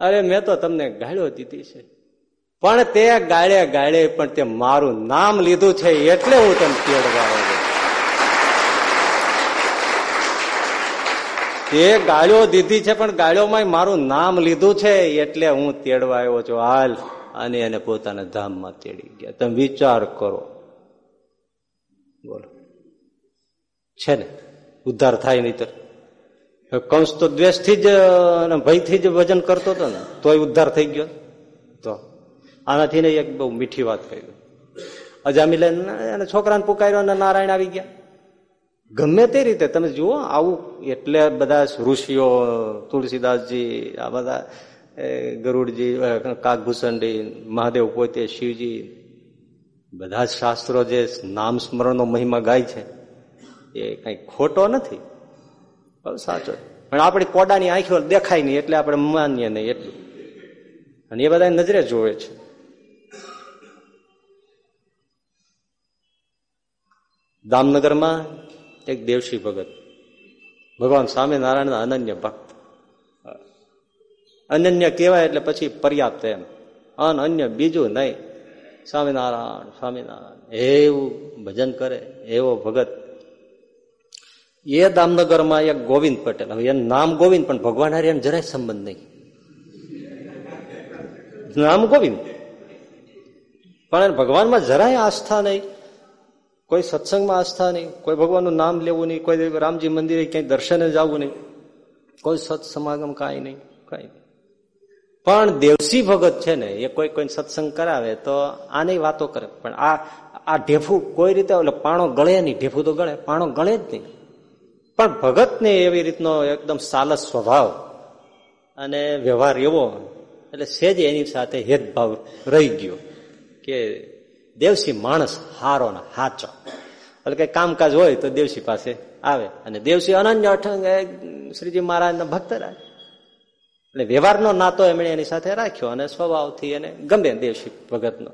અરે મેં તો તમને ગાળો દીધી છે. પણ તે ગાળે ગાળે પણ તે મારું નામ લીધું છે એટલે હું તને તેડવા તે ગાળ્યો દીધી છે, પણ ગાળ્યોમાં મારું નામ લીધું છે એટલે હું તેડવા આવ્યો છું. હાલ, અને એને પોતાના ધામમાં તેડી ગયા. તમે વિચાર કરો. બોલો. છે ને? ઉદ્ધાર થાય નહીં કંસ તો દ્વેષથી જ ભયથી જ વજન કરતો હતો ને, તોય ઉદ્ધાર થઈ ગયો. આનાથી એક બહુ મીઠી વાત કહ્યું અજામી લઈને છોકરાને પુકાર્યો અને નારાયણ આવી ગયા. ગમે તે રીતે, તમે જુઓ, આવું એટલે બધા ઋષિઓ, તુલસીદાસજી, આ બધા ગરુડજી કાકભૂષણજી, મહાદેવ પોતે, શિવજી, બધા જ શાસ્ત્રો જે નામ સ્મરણનો મહિમા ગાય છે, એ કઈ ખોટો નથી. સાચો. પણ આપણી કોડાની આંખો દેખાય નહીં, એટલે આપણે માનીએ નહીં એટલું. અને એ બધા નજરે જોવે છે. દામનગરમાં એક દેવશ્રી ભગત. ભગવાન સ્વામિનારાયણ અનન્ય ભક્ત. અનન્ય કહેવાય એટલે પછી પર્યાપ્ત એમ. અન અન્ય બીજું નહીં. સ્વામિનારાયણ સ્વામિનારાયણ. એવું ભજન કરે એવો ભગત. એ દામનગરમાં એક ગોવિંદ પટેલ. હવે એનું નામ ગોવિંદ, પણ ભગવાન હારે એમ જરાય સંબંધ નહીં. નામ ગોવિંદ. પણ ભગવાનમાં જરાય આસ્થા નહીં. કોઈ સત્સંગમાં આસ્થા નહીં, કોઈ ભગવાનનું નામ લેવું નહીં, કોઈ રામજી મંદિરે ક્યાંય દર્શને જવું નહીં, કોઈ સત સમાગમ કાંઈ નહીં, કઈ પણ દેવસી ભગત છે ને, એ કોઈ કોઈ સત્સંગ કરાવે તો આની વાતો કરે. પણ આ આ ઢેફું કોઈ રીતે, એટલે પાણો ગળે નહીં, ઢેફું તો ગળે, પાણો ગળે જ નહીં. પણ ભગતને એવી રીતનો એકદમ સાલસ સ્વભાવ અને વ્યવહાર એવો, એટલે સેજ એની સાથે હેદભાવ રહી ગયો કે દેવસી માણસ હારો ને હાચો. એટલે કઈ કામકાજ હોય તો દેવસી પાસે આવે. અને દેવસી અનન્ય અઠંગ શ્રીજી મહારાજના ભક્ત રાખે એટલે વ્યવહારનો નાતો એમણે એની સાથે રાખ્યો અને સ્વભાવથી એને ગમે દેવસી ભગતનો.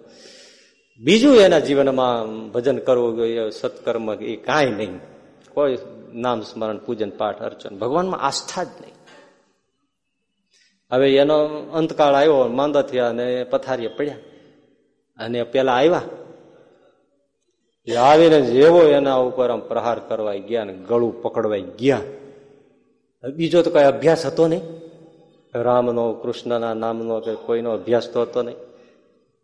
બીજું એના જીવનમાં ભજન કરવું સત્કર્મ એ કાંઈ નહીં. કોઈ નામ સ્મરણ, પૂજન, પાઠ, અર્ચન ભગવાનમાં આસ્થા જ નહીં. હવે એનો અંતકાળ આવ્યો, માંદા થયા અને પથારીએ પડ્યા. અને પેલા આવ્યા આવીને જેવો એના ઉપર આમ પ્રહાર કરવા ગયા ને ગળું પકડવાઈ ગયા. બીજો તો કઈ અભ્યાસ હતો નહીં. રામનો, કૃષ્ણના નામનો કે કોઈનો અભ્યાસ તો હતો નહીં.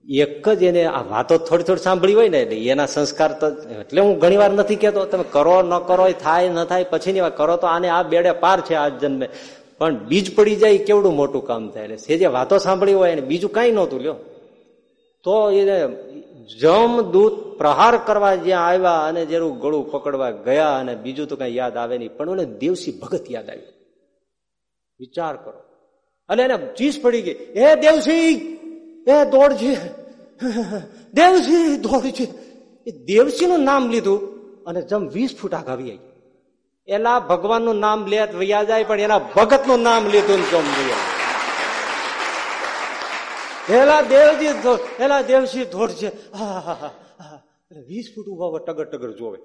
એક જ એને આ વાતો થોડી થોડી સાંભળી હોય ને એટલે એના સંસ્કાર તો એટલે હું ઘણી વાર નથી કેતો તમે કરો ન કરો થાય ન થાય, પછી ની વાત કરો તો આને આ બેડે પાર છે આ જન્મે. પણ બીજ પડી જાય કેવડું મોટું કામ થાય? એટલે જે વાતો સાંભળી હોય એને બીજું કઈ નહોતું, લ્યો. તો એને જમ દૂત પ્રહાર કરવા જ્યાં આવ્યા અને જેનું ગળું પકડવા ગયા અને બીજું તો કઈ યાદ આવે નહીં. પણ એને દેવસી ભગત યાદ આવ્યું. વિચાર કરો. અને એને ચીસ પડી ગઈ. એ દેવસી એ દોડજી. દેવસી દોડજી. એ દેવસી નું નામ લીધું અને જમ વીસ ફૂટ આગાવી આવી એલા ભગવાનનું નામ લે વૈયા જાય, પણ એના ભગતનું નામ લીધું જમ વૈયા એલા દેવજી એલા દેવસી ધોડ છે. વીસ ફૂટ ઊભા ટગર ટગર જોવે.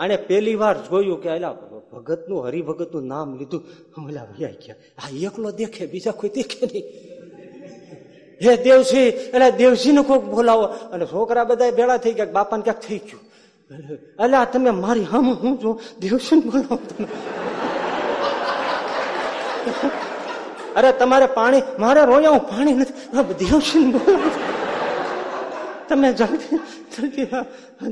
અને પેલી વાર જોયું કે એલા ભગતનું હરિભગતનું નામ લીધું. ઓલા ભાઈ ગયા. આ એકલો દેખે, બીજા કોઈ દેખે નહીં. હે દેવસી એટલે દેવસી ને કોઈક બોલાવો. અને છોકરા બધા ભેળા થઈ ગયા, બાપાને ક્યાંક થઈ ગયું. અલા તમે મારી હમ હું જો દેવસી બોલાવો તમે. અરે, તમારે પાણી, મારે રોયા હું પાણી નથી. દેવસી બોલાવો તમે જલ્દી જલ્દી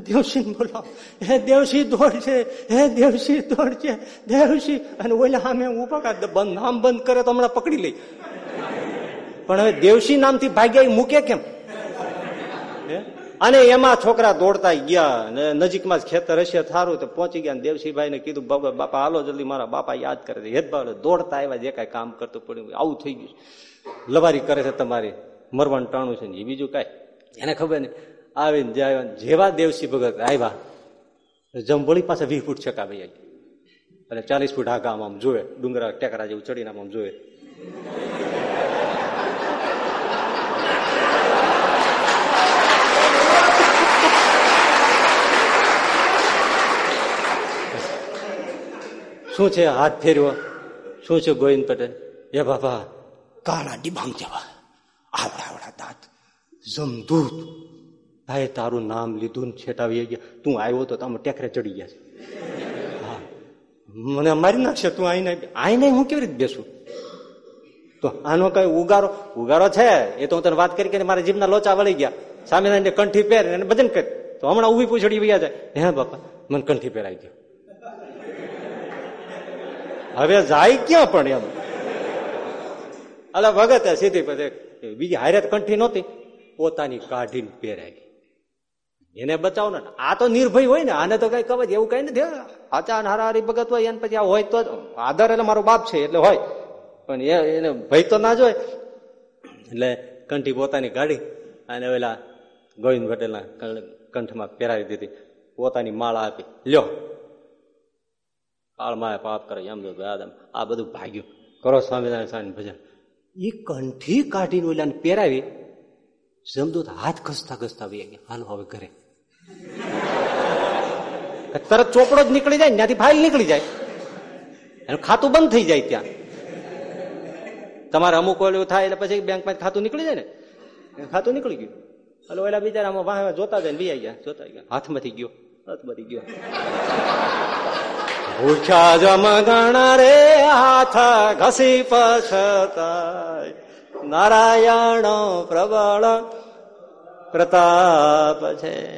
દેવસિંહ બોલાવો હે દેવસી દોડ છે, હે દેવસિંહ દોડ છે દેવસિંહ અને ઓલા સામે ઊભા બંધ, નામ બંધ કરે તો હમણાં પકડી લઈ. પણ હવે દેવસિંહ નામથી ભાગ્યા મૂકે કેમ? અને એમાં છોકરા દોડતા ગયા ને નજીકમાં જ ખેતર હશે, થારું તો પહોંચી ગયા દેવસિંહભાઈ ને કીધું, બાબા, બાપા, હાલો જલ્દી મારા બાપા યાદ કરે છે. હેદભાવ દોડતા આવ્યા જે કઈ કામ કરતું પડ્યું આવું થઈ ગયું લવારી કરે છે તમારી, મરવાનું ટાણું છે ને બીજું કઈ. એને ખબર નહીં. આવીને જેવા દેવસી ભગત આવ્યા, જંબોળી પાસે વીસ ફૂટ છકા ભાઈ અને ચાલીસ ફૂટ આગા આમ જોવે, ડુંગરા ટેકરા જેવું ચડીને આમ જોવે. શું છે હાથ ફેરવો શું છે ગોવિંદ પટેલ એ બાબા કાળા ડિબાંગ જેવા આવડા આવડા દાંત જમદૂત ભાઈ તારું નામ લીધું ને છેટાવી ગયા તું આવ્યો તો તમે ટેકરે ચડી ગયા હા મને મારી નાખશે તું આઈને આઈને હું કેવી રીતે બેસું તો આનો કઈ ઉગારો ઉગારો છે એ તો હું તને વાત કરી કે મારા જીભના લોચા વળી ગયા સામે કંઠી પહેર અને ભજન કર તો હમણાં ઊભી પૂછડી ગયા જાય હે બાપા મને કંઠી પહેરાઈ ગયો હવે જાય ક્યાં પણ એમ? અલા ભગત સીધી પછી બીજી હારે કંઠી નહોતી, પોતાની કાઢીને પહેરાય એને બચાવો ને, આ તો નિર્ભય હોય ને, આને તો કઈ કવચ એવું કઈ નથી આચા હારા હારી ભગત હોય, એને પછી આ હોય તો આદર એટલે મારો બાપ છે, એટલે હોય. પણ એને ભય તો ના જોય. એટલે કંઠી પોતાની કાઢી અને ઓલા ગોવિંદ પટેલના કંઠમાં પહેરાવી દીધી. પોતાની માળા આપી. લ્યો કાળમાં પાપ કરે એમ આ બધું ભાગ્યું. કરો સ્વામિનારાયણ સ્વામી ભજન. એ કંઠી કાઢીને ઓલાને પહેરાવી જમદૂત હાથ ઘસતા ઘસતા આવી ગયા. હાલો હવે ઘરે. તરત ચોપડો જ નીકળી જાય ત્યાંથી ફાઇલ નીકળી જાય. એનું ખાતું બંધ થઈ જાય ત્યાં. તમારે અમુક ઓલું થાય એટલે પછી બેંકમાં ખાતું નીકળી જાય ને. ખાતું નીકળી ગયું. એટલે ઓલા બિચારા વાહ જોતા જાય ને બી ગયા, જોતા ગયા. હાથમાંથી ગયો. હાથમાંથી ગયો. ભૂખ્યા જમગણ રે હાથ ઘસી પછતાય. નારાયણ પ્રબળ પ્રતાપ છે.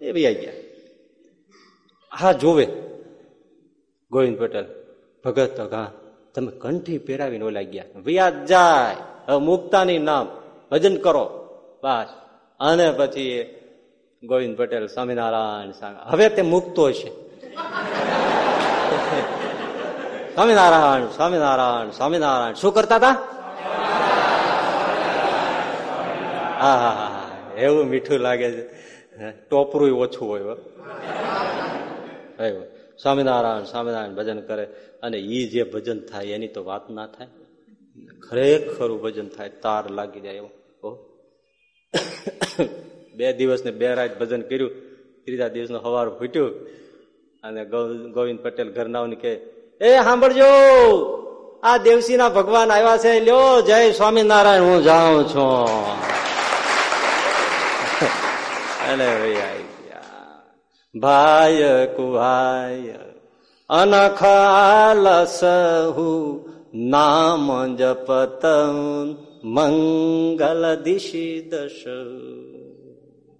એ આવી ગયા. હા, જોવે. ગોવિંદ પટેલ, ભગત ઘા તમે કંઠી પહેરાવીને ઓલા ગયા. વ્યાજ જાય, હવે મુક્તાની નામ. ભજન કરો. બસ. અને પછી ગોવિંદ પટેલ, સ્વામિનારાયણ હવે તે મુક્તો છે સ્વામિનારાયણ સ્વામિનારાયણ સ્વામિનારાયણ. શું કરતા હતા? હા હા હા એવું મીઠું લાગે છે. ટોપરું ઓછું હોય સ્વામિનારાયણ સ્વામિનારાયણ ભજન કરે. અને એ જે ભજન થાય એની તો વાત ના થાય. ખરેખરું ભજન થાય તાર લાગી જાય એવું. બે દિવસ ને બે રાત ભજન કર્યું. ત્રીજા દિવસનો હવાર ફૂટ્યું. અને ગોવિંદ પટેલ ઘરનાઓને કે એ સાંભળજો. આ દેવસી ના ભગવાન આવ્યા છે. લ્યો, જય સ્વામિનારાયણ, હું જાઉં છું. અને ભાઈ ભાય કુહાય અનખાલસહુ નામ જપત મંગલ દિશી દશ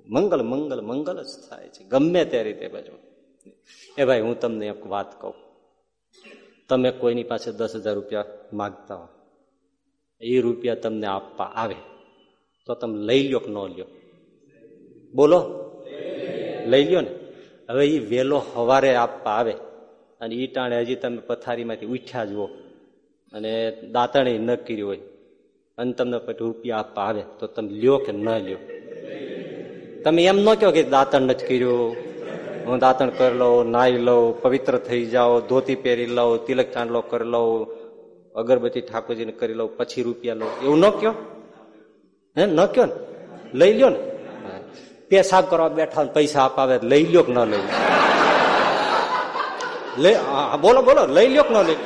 મંગલ મંગલ મંગલ જ થાય છે. ગમે તે રીતે બાજુ. એ ભાઈ, હું તમને એક વાત કહું. તમે કોઈની પાસે દસ હજાર રૂપિયા માગતા હો, એ રૂપિયા તમને આપવા આવે, તો તમે લઈ લ્યો કે ન લ્યો? બોલો. લઈ લ્યો ને. હવે એ વેલો હવારે આપવા આવે અને ઈ ટાણે હજી તમે પથારીમાંથી ઉઠ્યા જુઓ અને દાંતણે ન કર્યું હોય અને તમને પછી રૂપિયા આપવા આવે, તો તમે લ્યો કે ન લ્યો? તમે એમ ન કહો કે દાંતણ નથી કર્યું. હું દાંતણ કરી લઉં, નાહી લઉં, પવિત્ર થઈ જાઓ ધોતી પહેરી લઉં, તિલક ચાંદલો કરી લઉં, અગરબત્તી ઠાકોરજીને કરી લઉં, પછી રૂપિયા લઉં. એવું ન કયો? હે, ન કયો ને? લઈ લ્યો ને. પેશાબ કરવા બેઠા પૈસા અપાવે લઈ લ્યો કે ન લઈ લઈ બોલો બોલો, લઈ લ્યો કે ન લઈ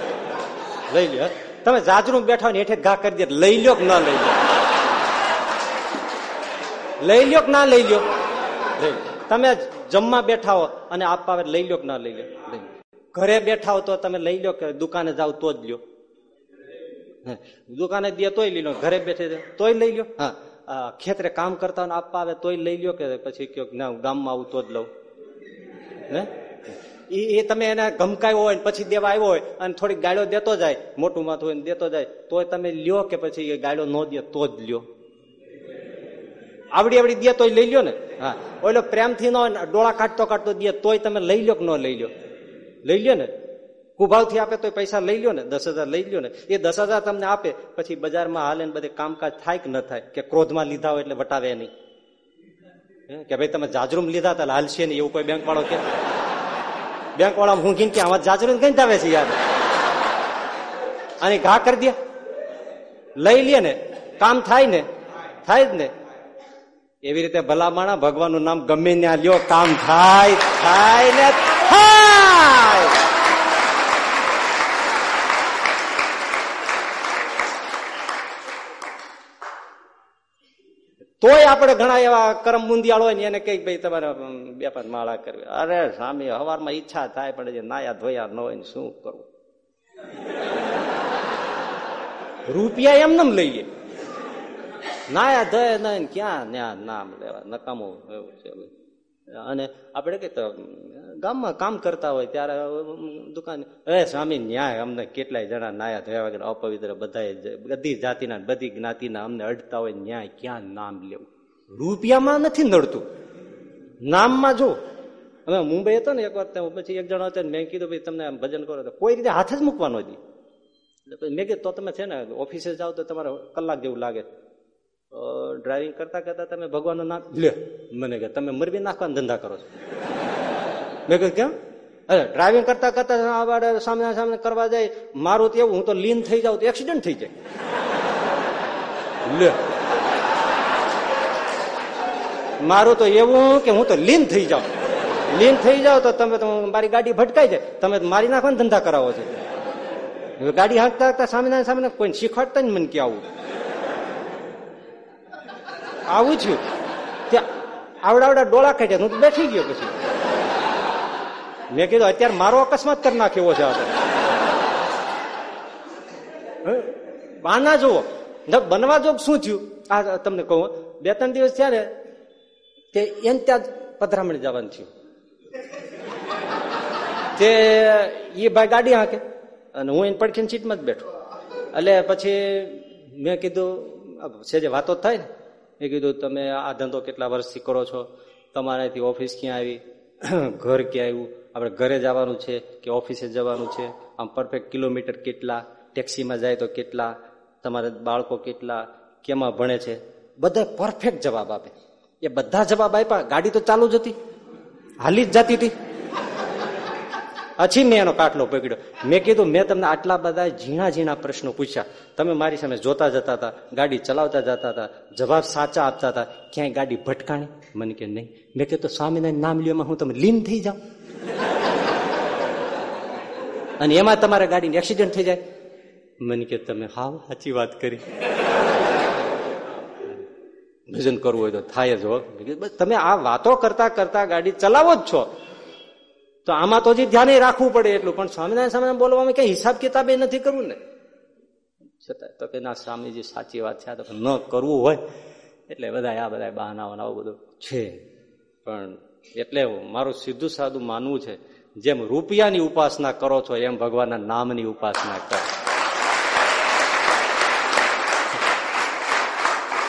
લઈ લ્યો તમે જાજરું બેઠા ને, હેઠે ઘા કરી દે લઈ લ્યો કે ના લઈ લ્યો? લઈ લ્યો કે ના લઈ લ્યો. તમે જમવા બેઠા હો અને આપવા લઈ લ્યો કે ના લઈ લ્યો? ઘરે બેઠા હો તો તમે લઈ લ્યો કે દુકાને જાવ તો જ લ્યો. દુકાને દે તોય લઈ લો ઘરે બેઠે તોય લઈ લ્યો. હા. ખેતરે કામ કરતા આપવા આવે તોય લઈ લ્યો કે પછી કયો ના ગામમાં આવું તો જ લઉં. હે? એ તમે એને ગમકાયો હોય પછી દેવા આવ્યો હોય અને થોડીક ગાળો દેતો જાય મોટું માથું હોય દેતો જાય તોય તમે લ્યો કે પછી એ ગાળો ન દે તો જ લ્યો. આવડી આવડી દે તોય લઈ લ્યો ને. હા. ઓલો પ્રેમથી નો ડોળા કાઢતો કાઢતો દે તોય તમે લઈ લ્યો કે ન લઈ લ્યો? લઈ લ્યો ને. કુભાવથી આપે તો પૈસા લઈ લ્યો ને. દસ લઈ લ્યો ને. એ દસ તમને આપે, પછી બજારમાં હાલે ને બધે કામકાજ થાય કે ન થાય? કે ક્રોધમાં લીધા હોય એટલે વટાવે નહીં. કે ભાઈ તમે જાજરૂમ લીધા હતા હાલશે નહીં, એવું કોઈ બેંક વાળો કે? બેંક વાળા હું કે આમાં જાજરૂમ કઈ આવે છે યાર? અને ઘા કરી દે. લઈ લે ને. કામ થાય ને. થાય જ ને. એવી રીતે ભલા માણા ભગવાનનું નામ ગમે ત્યાં લ્યો, કામ થાય થાય ને થાય. તોય આપણે ઘણા એવા કરમ મુંદિયાળ હોય ને એને કંઈક ભાઈ તમારે બે પાંચ માળા કરવી. અરે સ્વામી, હવારમાં ઈચ્છા થાય, પણ જે નાયા ધોયા ન હોય ને શું કરવું રૂપિયા એમ નમ લઈએ. નાયા ધોયા નહીં ક્યાં ન્યા નામ લેવા? નકામું એવું છે અને આપણે કે ગામમાં કામ કરતા હોય ત્યારે દુકાન, એ સ્વામી, ન્યાય, અમને કેટલાય જણા નાયા થયા વગર અપવિત્ર બધા બધી જાતિના, બધી જ્ઞાતિના અમને અડતા હોય ન્યાય ક્યાં નામ લેવું? રૂપિયામાં નથી નડતું. નામમાં જો. અમે મુંબઈ હતો ને એક વાર પછી એક જણા હતો મેં કીધું, ભાઈ, તમને ભજન કરો. તો કોઈ રીતે હાથ જ મૂકવાનો હતી મેં કીધું, તો તમે છે ને, ઓફિસે જાઓ તો તમારે કલાક જેવું લાગે. ડ્રાઇવિંગ કરતા કરતા તમે ભગવાનનું નામ લે, મને કે તમે મરબી નાખવાના ધંધા કરો છો. મેં કહ્યું, કેમ? અરે ડ્રાઇવિંગ કરતા કરતા સામે સામે કરવા જાય, મારું તો એવું, હું તો લીન થઈ જાઉં તો એક્સિડન્ટ થઈ જાય. લે. મારું તો એવું કે હું તો લીન થઈ જાઉં. લીન થઈ જાવ તો તમે મારી ગાડી ભટકાઈ જાય. તમે મારી નાખવાના ધંધા કરાવો છો. ગાડી હાંકતા હાંકતા સામે સામે કોઈ શીખવાડતા જ મને કે આવું. આવું છું. ત્યાં આવડા આવડા ડોળા કાઢ્યા હું તો બેઠી ગયો પછી. મેં કીધું, અત્યારે મારો અકસ્માત કરી નાખ્યો છે આના જુઓ. બનવા જોગ શું થયું? આ તમને કહું, બે ત્રણ દિવસ ત્યારે તે એને ત્યાં પધરામણી જવાનું થયું. તે એ ભાઈ ગાડી હાંકે અને હું એને પડખીને સીટમાં જ બેઠો. એટલે પછી મેં કીધું છે જે વાતો થાય ને. મેં કીધું, તમે આ ધંધો કેટલા વર્ષથી કરો છો? તમારાથી ઓફિસ ક્યાં આવી? ઘર ક્યાં આવ્યું? આપણે ઘરે જવાનું છે કે ઓફિસે જવાનું છે? આમ પરફેક્ટ કિલોમીટર કેટલા? ટેક્સીમાં જાય તો કેટલા? તમારા બાળકો કેટલા? કેમાં ભણે છે? બધા પરફેક્ટ જવાબ આપે. એ બધા જવાબ આપ્યા. ગાડી તો ચાલુ જ હતી. હાલી જ જતી હતી. પછી મેં એનો કાટલો પકડ્યો. મેં કીધું, મેં તમને આટલા બધા ઝીણા ઝીણા પ્રશ્નો પૂછ્યા. તમે મારી સામે જોતા જતા હતા, ગાડી ચલાવતા જતા હતા, જવાબ સાચા આપતા હતા. ક્યાંય ગાડી ભટકાણી? મને કે નહીં. મેં કીધું, સ્વામિનારાયણ નામ લ્યોમાં હું તમે લીન થઈ જાઉં. અને એમાં તમારા ગાડીને એક્સિડન્ટ થઈ જાય. મને કે, તમે હાવ સાચી વાત કરી. ભજન કરવું હોય તો થાય જ હો. તમે આ વાતો કરતા કરતા ગાડી ચલાવો જ છો. તો આમાં તો હજી ધ્યાને રાખવું પડે એટલું. પણ સ્વામિનારાયણ સામે બોલવામાં કઈ હિસાબ કિતાબ એ નથી કરવું ને? છતાં તો કે ના, સ્વામીજી સાચી વાત છે, આ તો ન કરવું હોય. એટલે બધા આ બધા બહાના આવું બધું છે. પણ એટલે મારું સીધું સાદું માનવું છે, જેમ રૂપિયાની ઉપાસના કરો છો, એમ ભગવાનના નામની ઉપાસના કરો.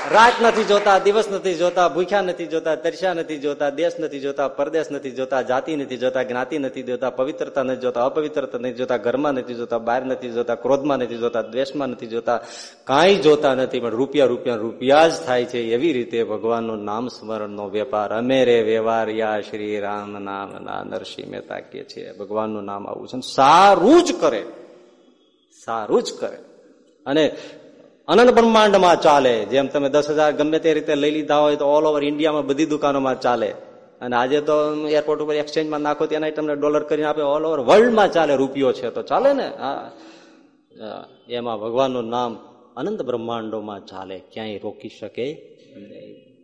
રાત નથી જોતા દિવસ નથી જોતા ભૂખ્યા નથી જોતા તરસ્યા નથી જોતા દેશ નથી જોતા પરદેશ નથી જોતા જાતિ નથી જોતા જ્ઞાતિ નથી જોતા પવિત્રતા નથી જોતા અપવિત્રતા નથી જોતા ઘરમાં નથી જોતા બહાર નથી જોતા ક્રોધમાં નથી જોતા દ્વેષમાં નથી જોતા કાંઈ જોતા નથી પણ રૂપિયા રૂપિયા રૂપિયા જ થાય છે એવી રીતે ભગવાનનું નામ સ્મરણનો વેપાર અમે રે વ્યવહાર્યા શ્રી રામ નામ ના નરસિંહ મહેતા કે છે ભગવાનનું નામ આવું છે સારું જ કરે સારું જ કરે અને અનંત બ્રહ્માંડમાં ચાલે. જેમ તમે દસ હજાર ગમે તે રીતે લઈ લીધા હોય તો ઓલ ઓવર ઇન્ડિયામાં બધી દુકાનોમાં ચાલે. અને આજે તો એરપોર્ટ ઉપર એક્સચેન્જમાં નાખો ત્યાં તમને ડોલર કરીને આપે. ઓલ ઓવર વર્લ્ડમાં ચાલે રૂપિયો છે તો ચાલે ને? હા. એમાં ભગવાનનું નામ અનંત બ્રહ્માંડોમાં ચાલે. ક્યાંય રોકી શકે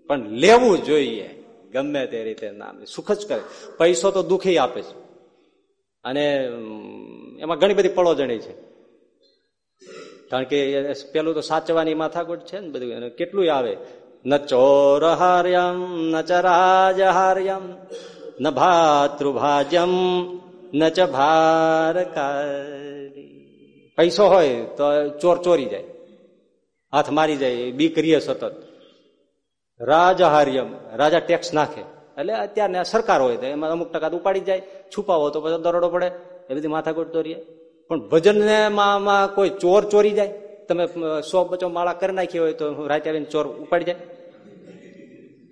પણ લેવું જોઈએ. ગમે તે રીતે નામ. સુખ જ કરે. પૈસો તો દુઃખી આપે છે. અને એમાં ઘણી બધી પળોજણી છે. કારણ કે પેલું તો સાચવાની માથાકૂટ છે ને બધું. કેટલું આવે? ન ચોરહાર્યમ, ન ચ રાજહાર્યમ, ન ભાતૃભાજ્યમ, ન ચ પૈસો હોય તો ચોર ચોરી જાય. હાથ મારી જાય બી કરીએ સતત. રાજહાર્યમ, રાજા ટેક્સ નાખે. એટલે અત્યારે સરકાર હોય તો એમાં અમુક ટકા ઉપાડી જાય. છુપાવો તો પછી દરોડો પડે. એ બધી માથાકૂટ તો રહીએ પણ ભજનમાં કોઈ ચોર ચોરી જાય? તમે સો બચો માળા કરી નાખી હોય તો રાતે આવીને ચોર ઉપાડી જાય?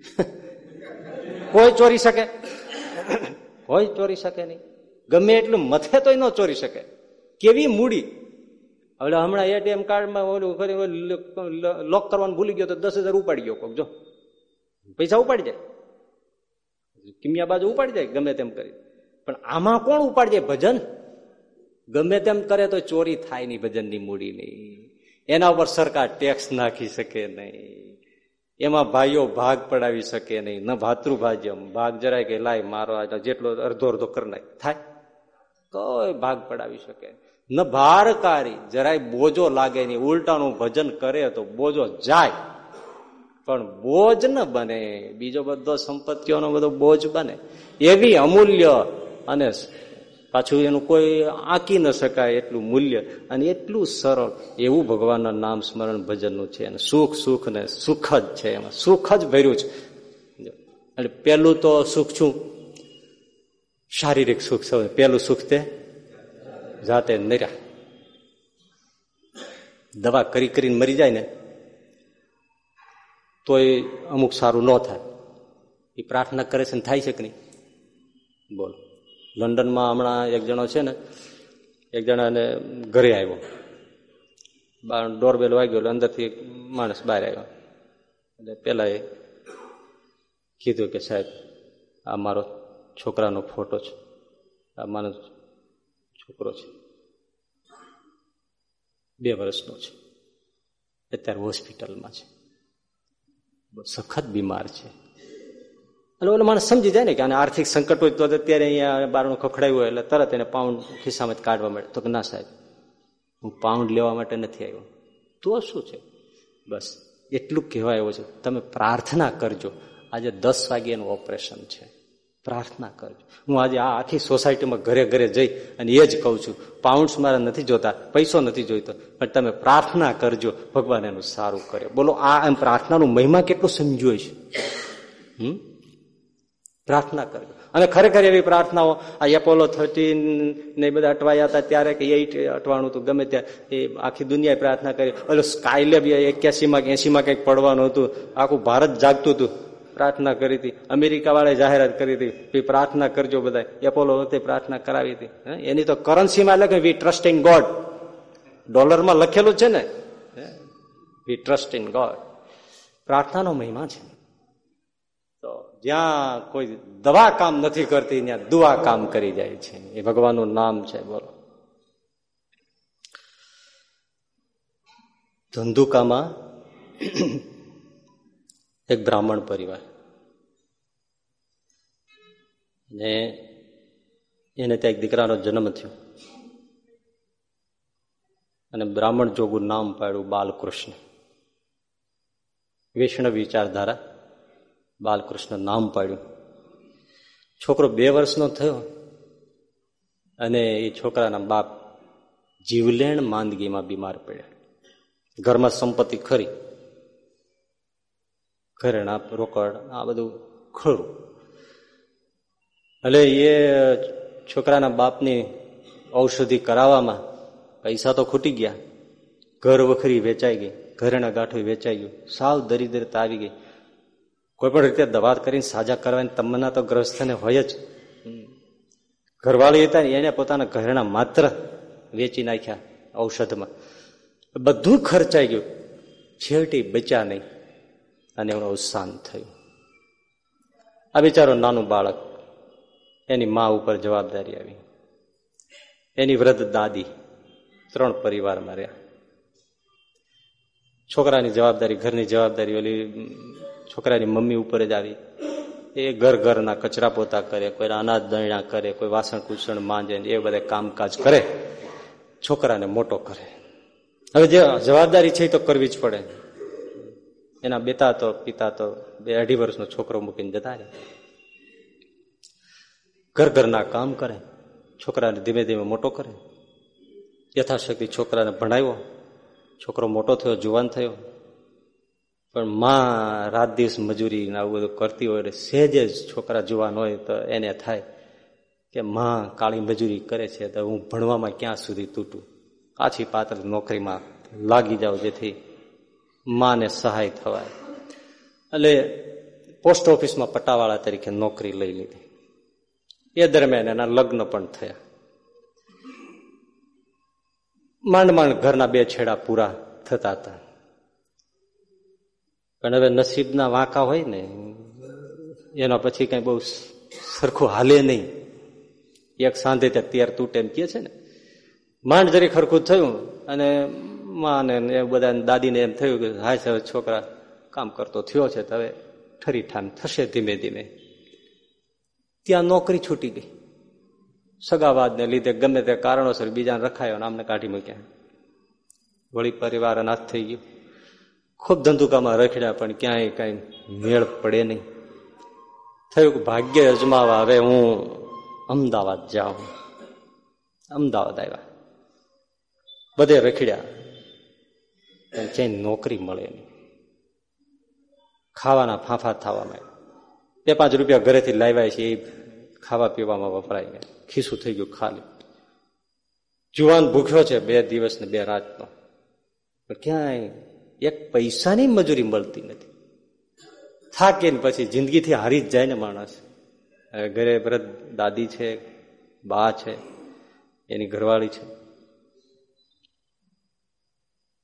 કોઈ ચોરી શકે? કોઈ ચોરી શકે નહીં. ગમે એટલું મથે તોય ન ચોરી શકે. કેવી મૂડી? હવે હમણાં એટીએમ કાર્ડમાં ઓલું ફરી લોક કરવાનું ભૂલી ગયો તો દસ હજાર ઉપાડી ગયો કોક, જો. પૈસા ઉપાડી જાય. કિમિયા બાજુ ઉપાડી જાય ગમે તેમ કરી. પણ આમાં કોણ ઉપાડી જાય? ભજન? ગમે તેમ કરે તો ચોરી થાય નહીં ભજનની મૂડી નહીં એના ઉપર સરકાર ટેક્સ નાખી શકે નહીં. એમાં ભાઈઓ ભાગ પડાવી શકે નહીં. ન ભાતૃભાજ્યમ. ભાગ જરાય કે લાય મારો જેટલો અડધો અડધો કરી થાય. કોઈ ભાગ પડાવી શકે. ન ભારકારી. જરાય બોજો લાગે નહીં. ઉલટાનું ભજન કરે તો બોજો જાય. પણ બોજ ન બને. બીજો બધો સંપત્તિઓનો બધો બોજ બને. એવી અમૂલ્ય અને પાછું એનું કોઈ આંકી ન શકાય એટલું મૂલ્ય. અને એટલું સરળ એવું ભગવાનના નામ સ્મરણ ભજનનું છે. અને સુખ સુખ ને સુખ જ છે એમાં. સુખ જ ભર્યું છે. અને પેલું તો સુખ છું. શારીરિક સુખ છે. પેલું સુખ તે જાતે નર્યા. દવા કરી કરીને મરી જાય ને, તોય અમુક સારું ન થાય. એ પ્રાર્થના કરે છે ને થાય છે કે નહીં? બોલો. લંડનમાં હમણાં એક જણો છે ને, એક જણાને ઘરે આવ્યો. ડોરબેલ વાગ્યો એટલે અંદરથી માણસ બહાર આવ્યો. એટલે પેલા એ કીધું કે સાહેબ, આ મારો છોકરાનો ફોટો છે. આ મારો છોકરો છે. બે વર્ષનો છે. અત્યારે હોસ્પિટલમાં છે. સખત બીમાર છે. અને ઓલો માણસ સમજી જાય ને કે આને આર્થિક સંકટ હોય તો અત્યારે અહીંયા બારણું ખખડાયું હોય એટલે તરત એને પાઉન્ડ ખિસ્સામાં કાઢવા મળે. તો કે ના સાહેબ, હું પાઉન્ડ લેવા માટે નથી આવ્યો. તો શું છે? બસ, એટલું કહેવાય એવું છે. તમે પ્રાર્થના કરજો. આજે દસ વાગ્યાનું ઓપરેશન છે. પ્રાર્થના કરજો. હું આજે આ આખી સોસાયટીમાં ઘરે ઘરે જઈ અને એ જ કહું છું પાઉન્ડ્સ મારા નથી જોતા, પૈસો નથી જોઈતો, પણ તમે પ્રાર્થના કરજો, ભગવાન એનું સારું કરે. બોલો, આ એમ પ્રાર્થનાનું મહિમા કેટલું સમજ્યો છે? હમ? પ્રાર્થના કરજો અને ખરેખર એવી પ્રાર્થનાઓ, આ એપોલો થર્ટીન ને બધા અટવાયા હતા ત્યારે કે એઇટ અટવાનું હતું, ગમે ત્યાં. એ આખી દુનિયાએ પ્રાર્થના કરી. એટલે સ્કાયલેબ એક્યાસીમાં કે એસીમાં કંઈક પડવાનું હતું. આખું ભારત જાગતું હતું. પ્રાર્થના કરી હતી. અમેરિકા વાળાએ જાહેરાત કરી હતી પ્રાર્થના કરજો બધા એપોલો વખતે પ્રાર્થના કરાવી હતી. એની તો કરન્સીમાં લખે વી ટ્રસ્ટ ઇન ગોડ. ડોલરમાં લખેલું છે ને. We trust in God. પ્રાર્થનાનો મહિમા છે. તો જ્યાં કોઈ દવા કામ નથી કરતી, ત્યાં દુઆ કામ કરી જાય છે. એ ભગવાનનું નામ છે, બોલો. ધંધુકામાં એક બ્રાહ્મણ પરિવાર. ને એને ત્યાં એક દીકરાનો જન્મ થયો. અને બ્રાહ્મણ જોગું નામ પાડ્યું બાલકૃષ્ણ. વૈષ્ણવ વિચારધારા. બાલકૃષ્ણ નામ પાડ્યું. છોકરો બે વર્ષનો થયો અને એ છોકરાના બાપ જીવલેણ માંદગીમાં બીમાર પડ્યા. ઘરમાં સંપત્તિ ખરી. ઘરેણા, રોકડ, આ બધું ખરું. એટલે એ છોકરાના બાપની ઔષધિ કરાવવામાં પૈસા તો ખૂટી ગયા. ઘર વખરી વેચાઈ ગઈ. ઘરેણા ગાંઠું વેચાઈ ગયું. સાવ દરિદ્રતા આવી ગઈ. કોઈ પણ રીતે દવા કરીને સાજા કરવાની તમન્ના તો ગ્રસ્તને હોય જ. ઘરવાળી હતા ને એને પોતાના ઘરેણા માત્ર વેચી નાખ્યા ઔષધમાં. બધું ખર્ચાઈ ગયું. છેવટી બચ્યા નહીં અને એનું અવસાન થયું. આ બિચારો નાનું બાળક એની મા ઉપર જવાબદારી આવી. એની વૃદ્ધ દાદી ત્રણ પરિવારમાં રહ્યા છોકરાની જવાબદારી, ઘરની જવાબદારી ઓલી છોકરાની મમ્મી ઉપર જ આવી. એ ઘર ઘરના કચરા પોતા કરે, કોઈ અનાજ દણા કરે, કોઈ વાસણ કુસણ માંજે એ બધા કામકાજ કરે. છોકરાને મોટો કરે. હવે જે જવાબદારી છે એ તો કરવી જ પડે. એના બેતા તો, પિતા તો બે અઢી વર્ષનો છોકરો મૂકીને જતા રહે. ઘર ઘરના કામ કરે. છોકરાને ધીમે ધીમે મોટો કરે. યથાશક્તિ છોકરાને ભણાવ્યો. છોકરો મોટો થયો, જુવાન થયો. પણ માં રાત દિવસ મજૂરી આવું બધું કરતી હોય એટલે સહેજે જ છોકરા જુવાન હોય તો એને થાય કે માં કાળી મજૂરી કરે છે તો હું ભણવામાં ક્યાં સુધી તૂટું? પાછી પાત્ર નોકરીમાં લાગી જાઉં જેથી માને સહાય થવાય. એટલે પોસ્ટ ઓફિસમાં પટ્ટાવાળા તરીકે નોકરી લઈ લીધી. એ દરમિયાન એના લગ્ન પણ થયા. માંડ માંડ ઘરના બે છેડા પૂરા થતા હતા. પણ હવે નસીબના વાંકા હોય ને, એના પછી કઈ બહુ સરખું હાલે નહીં. એક સાંધે ત્યાં તેર તૂટે એમ કે છે ને. માંડ જરી ખરખું થયું અને માને એ બધા દાદીને એમ થયું કે, હાય સર છોકરા, કામ કરતો થયો છે હવે ઠરી ઠામ થશે ધીમે ધીમે. ત્યાં નોકરી છૂટી ગઈ. સગાવાદને લીધે ગમે તે કારણોસર બીજાને રખાયો આમને કાઢી મૂક્યા. વળી પરિવાર અનાથ થઈ ગયું. ખૂબ ધંધુકામાં રખડ્યા, પણ ક્યાંય કઈ મેળ પડે નહીં. થયું કે ભાગ્ય અજમાવા હવે હું અમદાવાદ જાઉં. અમદાવાદ આવ્યા. બધે રખડ્યા. પણ ક્યાંય નોકરી મળે નહીં. ખાવાના ફાંફા થવા માંડ્યા. બે પાંચ રૂપિયા ઘરેથી લાવ્યા છે, એ ખાવા પીવામાં વપરાય ગયા. ખીસું થઈ ગયું ખાલી. જુવાન ભૂખ્યો છે બે દિવસ ને બે રાતનો. પણ ક્યાંય એક પૈસાની મજૂરી મળતી નથી. થાકીને પછી જિંદગીથી હારી જ જાય ને માણસ. ઘરે વ્રત દાદી છે, બા છે, એની ઘરવાળી છે.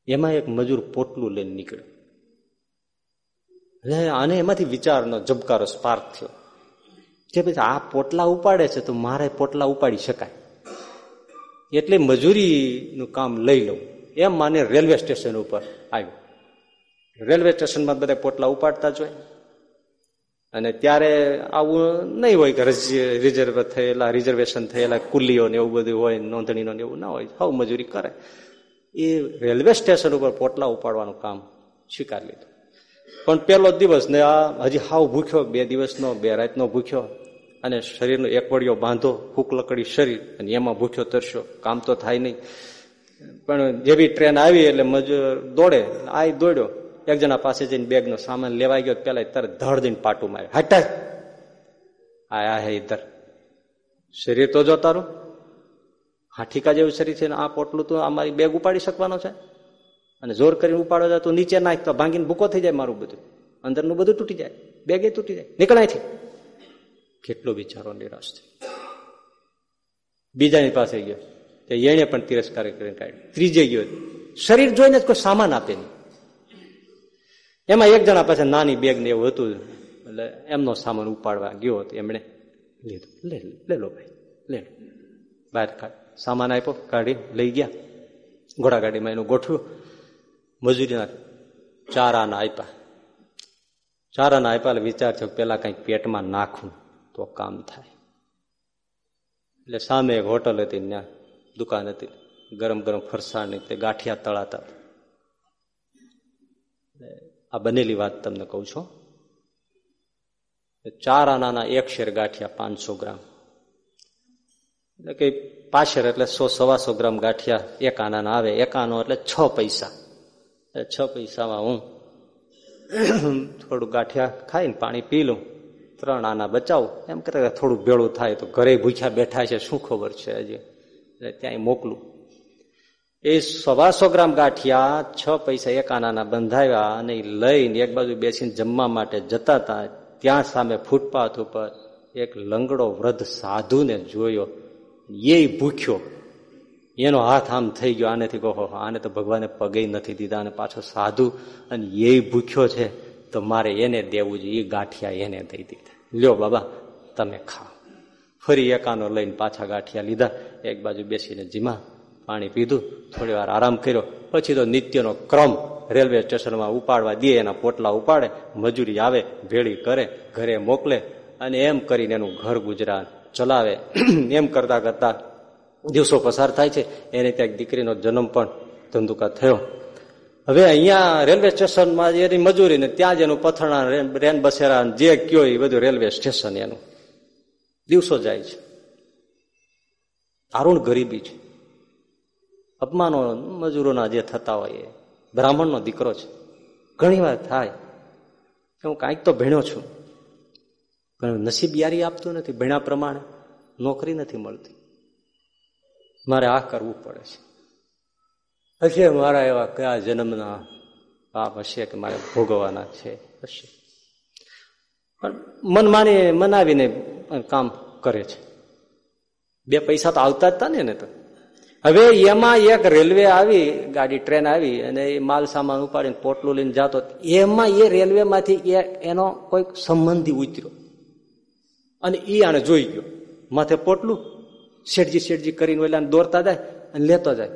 એમાં એક મજૂર પોટલું લઈને નીકળ્યો આને એમાંથી વિચારનો જબકારો સ્પાર્ક થયો. કે પછી આ પોટલા ઉપાડે છે તો મારે પોટલા ઉપાડી શકાય. એટલે મજૂરીનું કામ લઈ લઉં. એમ માને રેલવે સ્ટેશન ઉપર આવ્યું. રેલવે સ્ટેશનમાં બધા પોટલા ઉપાડતા જ હોય. અને ત્યારે આવું નહીં હોય કે રિઝર્વ થયેલા, રિઝર્વેશન થયેલા, કુલીઓ ને એવું બધું હોય, નોંધણીનો ને એવું ના હોય. હાવ મજૂરી કરે. એ રેલવે સ્ટેશન ઉપર પોટલા ઉપાડવાનું કામ સ્વીકાર લીધું. પણ પેલો દિવસ ને આ હજી હાવ ભૂખ્યો, બે દિવસનો, બે રાતનો ભૂખ્યો, અને શરીરનો એક વડિયો બાંધો ફૂક લકડી શરીર, અને એમાં ભૂખ્યો તરસ્યો. કામ તો થાય નહીં. પણ જેવી ટ્રેન આવી એટલે મજૂર દોડે આ દોડ્યો. એક જણા પાસે જઈને બેગનો સામાન લેવાઈ ગયો પેલા તરત ધડ દઈને પાટું માર્યું. હટા આયા હે ઇધર શરીર તો જો તારું. હાઠીકા જેવું શરીર છે ને, આ પોટલું તો અમારી બેગ ઉપાડી શકવાનો છે. અને જોર કરીને ઉપાડો જાય તો નીચે નાખ, તો ભાંગીને ભૂકો થઈ જાય મારું બધું. અંદરનું બધું તૂટી જાય, બેગે તૂટી જાય. નીકળાયથી કેટલો બિચારો નિરાશ છે બીજાની પાસે ગયો. એને પણ તિરસ્કાર કરીને કાઢ્યો. ત્રીજે ગયો. શરીર જોઈને જ કોઈ સામાન આપે નહીં. એમાં એક જણા પાસે નાની બેગ ને એવું હતું. એટલે એમનો સામાન ઉપાડવા ગયો હતો. એમણે લીધું. લે લે લો ભાઈ, લે. બહાર સામાન આપ્યો, કાઢી, લઈ ગયા. ઘોડાગાડીમાં એનું ગોઠવ્યું. મજૂરીના ચારાના આપ્યા. ચારાના આપ્યા એટલે વિચાર છે પેલા કંઈક પેટમાં નાખું તો કામ થાય. એટલે સામે એક હોટલ હતી ત્યાં દુકાન હતી. ગરમ ગરમ ફરસાણ તે ગાંઠિયા તળાતા આ બનેલી વાત તમને કહું છું. ચાર આનાના એક શેર ગાંઠિયા પાંચસો ગ્રામ. એટલે કે પાછળ એટલે સો સવાસો ગ્રામ ગાંઠિયા એક આનાના આવે. એક આનો એટલે છ પૈસા. છ પૈસામાં હું થોડું ગાંઠિયા ખાઈને પાણી પી લઉં. ત્રણ આના બચાવું. એમ કરે થોડું ભેળું થાય તો ઘરે ભૂખ્યા બેઠા છે. શું ખબર છે હજી? ત્યાં મોકલું. એ સવાસો ગ્રામ ગાંઠિયા, છ પૈસા એક આનાના બંધાવ્યા અને લઈને એક બાજુ બેસીને જમવા માટે જતા હતા ત્યાં સામે ફૂટપાથ ઉપર એક લંગડો વૃદ્ધ સાધુને જોયો. એ ભૂખ્યો. એનો હાથ આમ થઈ ગયો. આનેથી કહો આને તો ભગવાને પગે નથી દીધા અને પાછો સાધુ અને એ ભૂખ્યો છે, તો મારે એને દેવું જોઈએ. એ ગાંઠિયા એને દઈ દીધા. લ્યો બાબા, તમે ખાઓ. ફરી એકાનો લઈને પાછા ગાંઠિયા લીધા. એક બાજુ બેસીને જીમા. પાણી પીધું, થોડી વાર આરામ કર્યો. પછી તો નિત્યનો ક્રમ રેલવે સ્ટેશનમાં ઉપાડવા દે, એના પોટલા ઉપાડે, મજૂરી આવે, ભેળી કરે, ઘરે મોકલે અને એમ કરીને એનું ઘર ગુજરાન ચલાવે. એમ કરતા કરતા દિવસો પસાર થાય છે. એને ત્યાં દીકરીનો જન્મ પણ ધંધુકા થયો. હવે અહીંયા રેલવે સ્ટેશનમાં એની મજૂરી ને ત્યાં જ એનું પથણા, રેન બસેરા જે કયો એ બધું રેલવે સ્ટેશન એનું. દિવસો જાય છે. તારુણ ગરીબી છે. અપમાનો મજૂરોના જે થતા હોય એ. બ્રાહ્મણનો દીકરો છે. ઘણી વાર થાય હું કાંઈક તો ભણ્યો છું, પણ નસીબ યારી આપતું નથી, ભણ્યા પ્રમાણે નોકરી નથી મળતી. મારે આ કરવું પડે છે. હશે મારા એવા કયા જન્મના પાપ હશે કે મારે ભોગવવાના છે? હશે. પણ મન માની મનાવીને કામ કરે છે. બે પૈસા તો આવતા જ હતા ને તો. હવે એમાં એક રેલવે આવી, ગાડી, ટ્રેન આવી અને એ માલ સામાન ઉપાડીને પોટલું લઈને જતો, એમાં એ રેલવેમાંથી એનો કોઈક સંબંધી ઉતર્યો. અને એ આને જોઈ ગયો. માથે પોટલું, શેઠજી શેઠજી કરીને ઓલા દોરતા જાય અને લેતો જાય.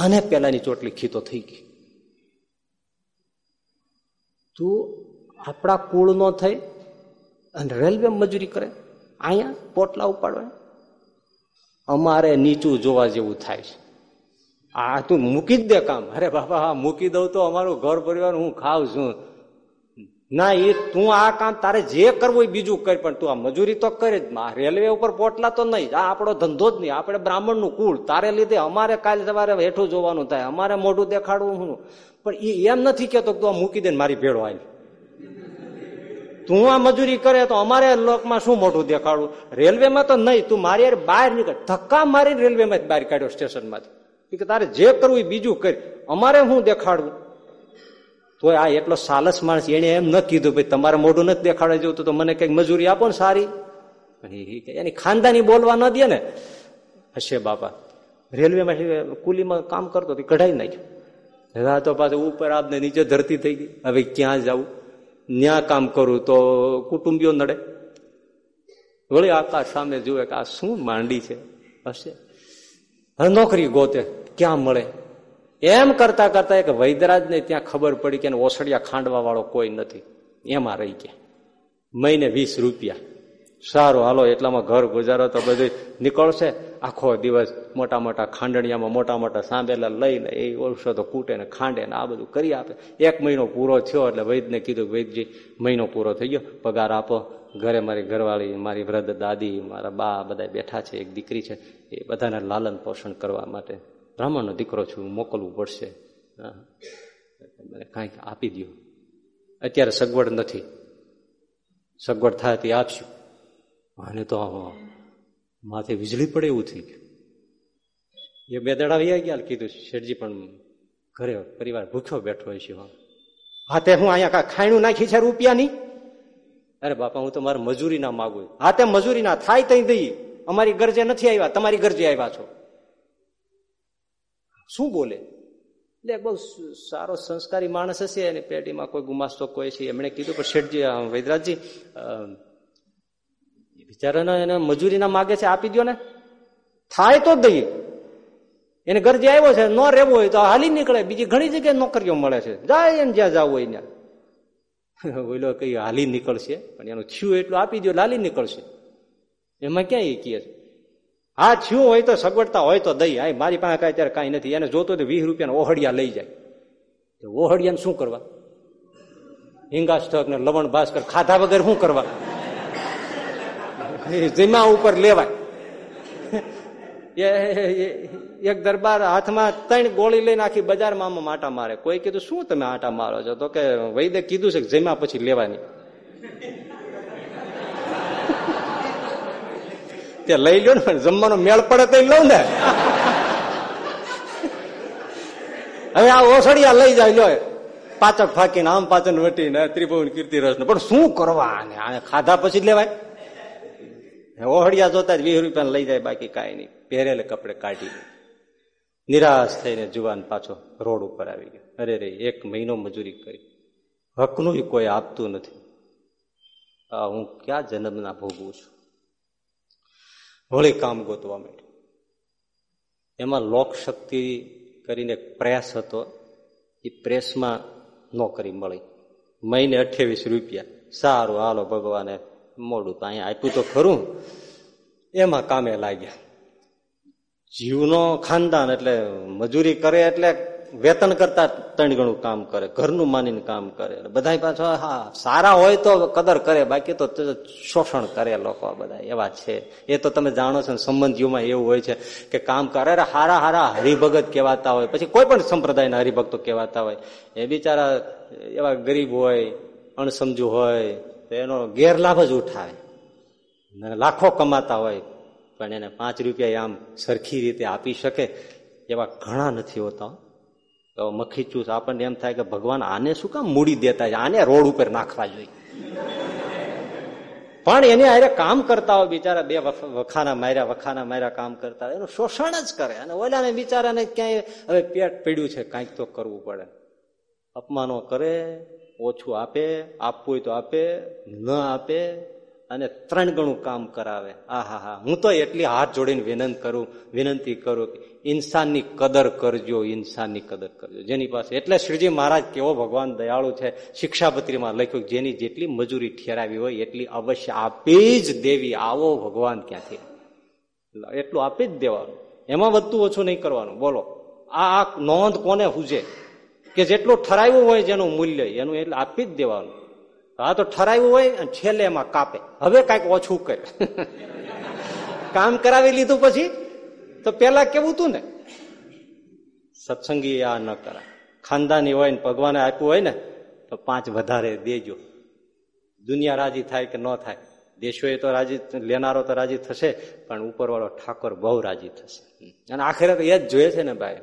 અને પેલાની ચોટલી ખીતો થઈ ગઈ. તું આપણા કુળ નો થઈ અને રેલવે મજૂરી કરે, અહીંયા પોટલા ઉપાડવા. અમારે નીચું જોવા જેવું થાય છે. આ તું મૂકી જ દે કામ. અરે બાબા હા, મૂકી દઉં તો અમારું ઘર પરિવાર હું ખાવ છું. ના, એ તું આ કામ તારે જે કરવું એ બીજું કર, પણ તું આ મજૂરી તો કરે જ. રેલવે ઉપર પોટલા તો નહીં. આ આપણો ધંધો જ નહીં. આપણે બ્રાહ્મણનું કુળ. તારે લીધે અમારે કાલે સવારે હેઠું જોવાનું થાય. અમારે મોઢું દેખાડવું હું. પણ એ એમ નથી કેતો તું આ મૂકી દે મારી ભેળો આવી તું આ મજૂરી કરે તો અમારે લોકમાં શું મોટું દેખાડવું? રેલવેમાં તો નહીં, તું મારી બહાર નીકળ. ધક્કા મારી રેલવેમાં બહાર કાઢ્યો સ્ટેશનમાંથી. કે તારે જે કરવું એ બીજું કરી. અમારે શું દેખાડવું? તો આ એટલો સાલસ માણસ એને એમ ન કીધું, ભાઈ, તમારે મોઢું નથી દેખાડવા જેવું તો મને કંઈક મજૂરી આપો ને સારી. એની ખાનદાની બોલવા ન દે ને. હશે બાપા. રેલવેમાં કુલીમાં કામ કરતો કઢાઈ નાખ્યો. તો પાછું ઉપર આપને નીચે ધરતી થઈ ગઈ. હવે ક્યાં જવું ન્યા કામ કરું તો કુટુંબીઓ નડે. વળી આકાશ સામે જુએ કે આ શું માંડી છે? હશે હવે નોકરી ગોતે, ક્યાં મળે? એમ કરતા કરતા એક વૈદરાજને ત્યાં ખબર પડી કે ઓસડિયા ખાંડવા વાળો કોઈ નથી. એમાં રહી ગયા. મહિને વીસ રૂપિયા. સારું, હાલો, એટલામાં ઘર ગુજારો તો બધું નીકળશે. આખો દિવસ મોટા મોટા ખાંડણિયામાં, મોટા મોટા સાંભેલા લઈને એ ઔષધો કૂટે ને ખાંડે ને આ બધું કરી આપે. એક મહિનો પૂરો થયો એટલે વૈદને કીધું વૈદજી, મહિનો પૂરો થઈ ગયો. પગાર આપો. ઘરે મારી ઘરવાળી, મારી વૃદ્ધ દાદી, મારા બા બધા બેઠા છે, એક દીકરી છે. એ બધાને લાલન પોષણ કરવા માટે બ્રાહ્મણનો દીકરો છું મોકલવું પડશે. મને કાંઈક આપી દો અત્યારે સગવડ નથી. સગવડ થાય તે આપશું. અને તો માથે વીજળી પડે એવું થઈ ગયું. એ બે દડા વૈયા ગયા કીધું, શેઠજી પણ ઘરે પરિવાર ભૂખ્યો બેઠો હોય છે હા, તે હું અહીંયા ખાયણું નાખી છે રૂપિયાની? અરે બાપા, હું તો મારે મજૂરી ના માગું. હા, તે મજૂરી ના થાય તઈ દઈએ અમારી ગરજે નથી આવ્યા તમારી ગરજે આવ્યા છો. શું બોલે? એટલે બહુ સારો સંસ્કારી માણસ હશે એની પેટીમાં કોઈ ગુમાસ્તો કોઈ છે એમણે કીધું પણ શેઠજી વૈદરાજજી બિચારાને એને મજૂરીના માગે છે, આપી દો ને. થાય તો દઈએ. એને ઘર જે આવ્યો છે, ન રહેવો હોય તો હાલી નીકળે. બીજી ઘણી જગ્યાએ નોકરીઓ મળે છે. જાય એમ જ્યાં જવું હોય ત્યાં. ઓલો કઈ હાલી નીકળશે, પણ એનું થયું એટલું આપી દો લાલી નીકળશે. એમાં ક્યાં એ કહે છે? હા, થયું હોય તો સગવડતા હોય તો દઈ. આ મારી પાસે કાંઈ અત્યારે કાંઈ નથી. એને જોતો વીસ રૂપિયાને ઓહડિયા લઈ જાય. ઓહડિયાને શું કરવા? હિંગાસ્ટક ને લવણ ભાસ્કર ખાધા વગર શું કરવા? જીમા ઉપર લેવાય. એક દરબાર હાથમાં ત્રણ ગોળી લઈને આખી બજારમાં આમાં માટા મારે. કોઈ કીધું શું તમે આટા મારો છો? તો કે વૈદ્ય કીધું છે કે જમ્યા પછી લેવાની. તે લઈ લો ને જમવાનો મેળ પડે તો લઉં ને. હવે આ ઓસડિયા લઈ જાય લો પાચક ફાકીને આમ પાચન વટીને ત્રિભુવન કીર્તિ રસ પણ શું કરવા આને ખાધા પછી જ લેવાય. ઓહડિયા જોતા જ વીસ રૂપિયા લઈ જાય, બાકી કાંઈ નહીં. પહેરેલે કપડે કાઢી નિરાશ થઈને જુવાન પાછો રોડ ઉપર આવી ગયો. અરે રે, એક મહિનો મજૂરી કરી. હકનું કોઈ આપતું નથી. આ હું ક્યાં જન્મના ભોગવું છું? વળી કામ ગોતવા માંડ્યું. એમાં લોકશક્તિ કરીને પ્રેસ હતો. એ પ્રેસમાં નોકરી મળી. મહિને અઠ્યાવીસ રૂપિયા. સારું, હાલો ભગવાને મોડું તો અહીંયા આપ્યું તો ખરું. એમાં કામે લાગ્યા. જીવનો ખાનદાન એટલે મજૂરી કરે એટલે વેતન કરતા ત્રણ ગણું કામ કરે, ઘરનું માનીને કામ કરે. બધા પાછો હા, સારા હોય તો કદર કરે, બાકી તો શોષણ કરે લોકો બધા. એવા છે. એ તો તમે જાણો છો સંબંધીઓમાં એવું હોય છે કે કામ કરે હારા હારા હરિભગત કહેવાતા હોય. પછી કોઈ પણ સંપ્રદાયના હરિભક્તો કહેવાતા હોય. એ બિચારા એવા ગરીબ હોય, અણસમજુ હોય તો એનો ગેરલાભ જ ઉઠાવે. લાખો કમાતા હોય, પણ એને પાંચ રૂપિયા આમ સરખી રીતે આપી શકે એવા ઘણા નથી હોતા. તો મખી ચૂસ આપણને એમ થાય કે ભગવાન આને શું કામ મૂડી દેતા છે? આને રોડ ઉપર નાખવા જોઈએ. પણ એને આરે કામ કરતા હોય, બિચારા બે વખાના માર્યા વખાના માર્યા કામ કરતા એનું શોષણ જ કરે. અને ઓલાને બિચારાને ક્યાંય હવે પેટ પડ્યું છે, કાંઈક તો કરવું પડે. અપમાનો કરે ઓછું આપે, આપવું તો આપે, ન આપે, અને ત્રણ ગણું કામ કરાવે. આ હા. હા હું તો એટલી હાથ જોડીને વિનંતી કરું વિનંતી કરું કે ઇન્સાનની કદર કરજો, ઇન્સાનની કદર કરજો. જેની પાસે એટલે શ્રીજી મહારાજ કેવો ભગવાન દયાળુ છે. શિક્ષાપત્રીમાં લખ્યું જેની જેટલી મજૂરી ઠેરાવી હોય, એટલી અવશ્ય આપી જ દેવી. આવો ભગવાન ક્યાંથી? એટલું આપી જ દેવાનું. એમાં વધતું ઓછું નહીં કરવાનું. બોલો. આ આ નોંધ કોને હુજે? કે જેટલું ઠરાવ્યું હોય જેનું મૂલ્ય, એનું એટલે આપી જ દેવાનું. હા તો ઠરાવ્યું હોય અને છેલ્લે એમાં કાપે. હવે કંઈક ઓછું કરે. કામ કરાવી લીધું પછી, તો પેલા કેવું હતું ને? સત્સંગી આ ન કરાય. ખાનદાની હોય ને ભગવાને આપ્યું હોય ને, તો પાંચ વધારે દેજો. દુનિયા રાજી થાય કે ન થાય? દેશોએ તો રાજી, લેનારો તો રાજી થશે, પણ ઉપરવાળો ઠાકોર બહુ રાજી થશે. અને આખરે તો એ જ જોઈએ છે ને ભાઈ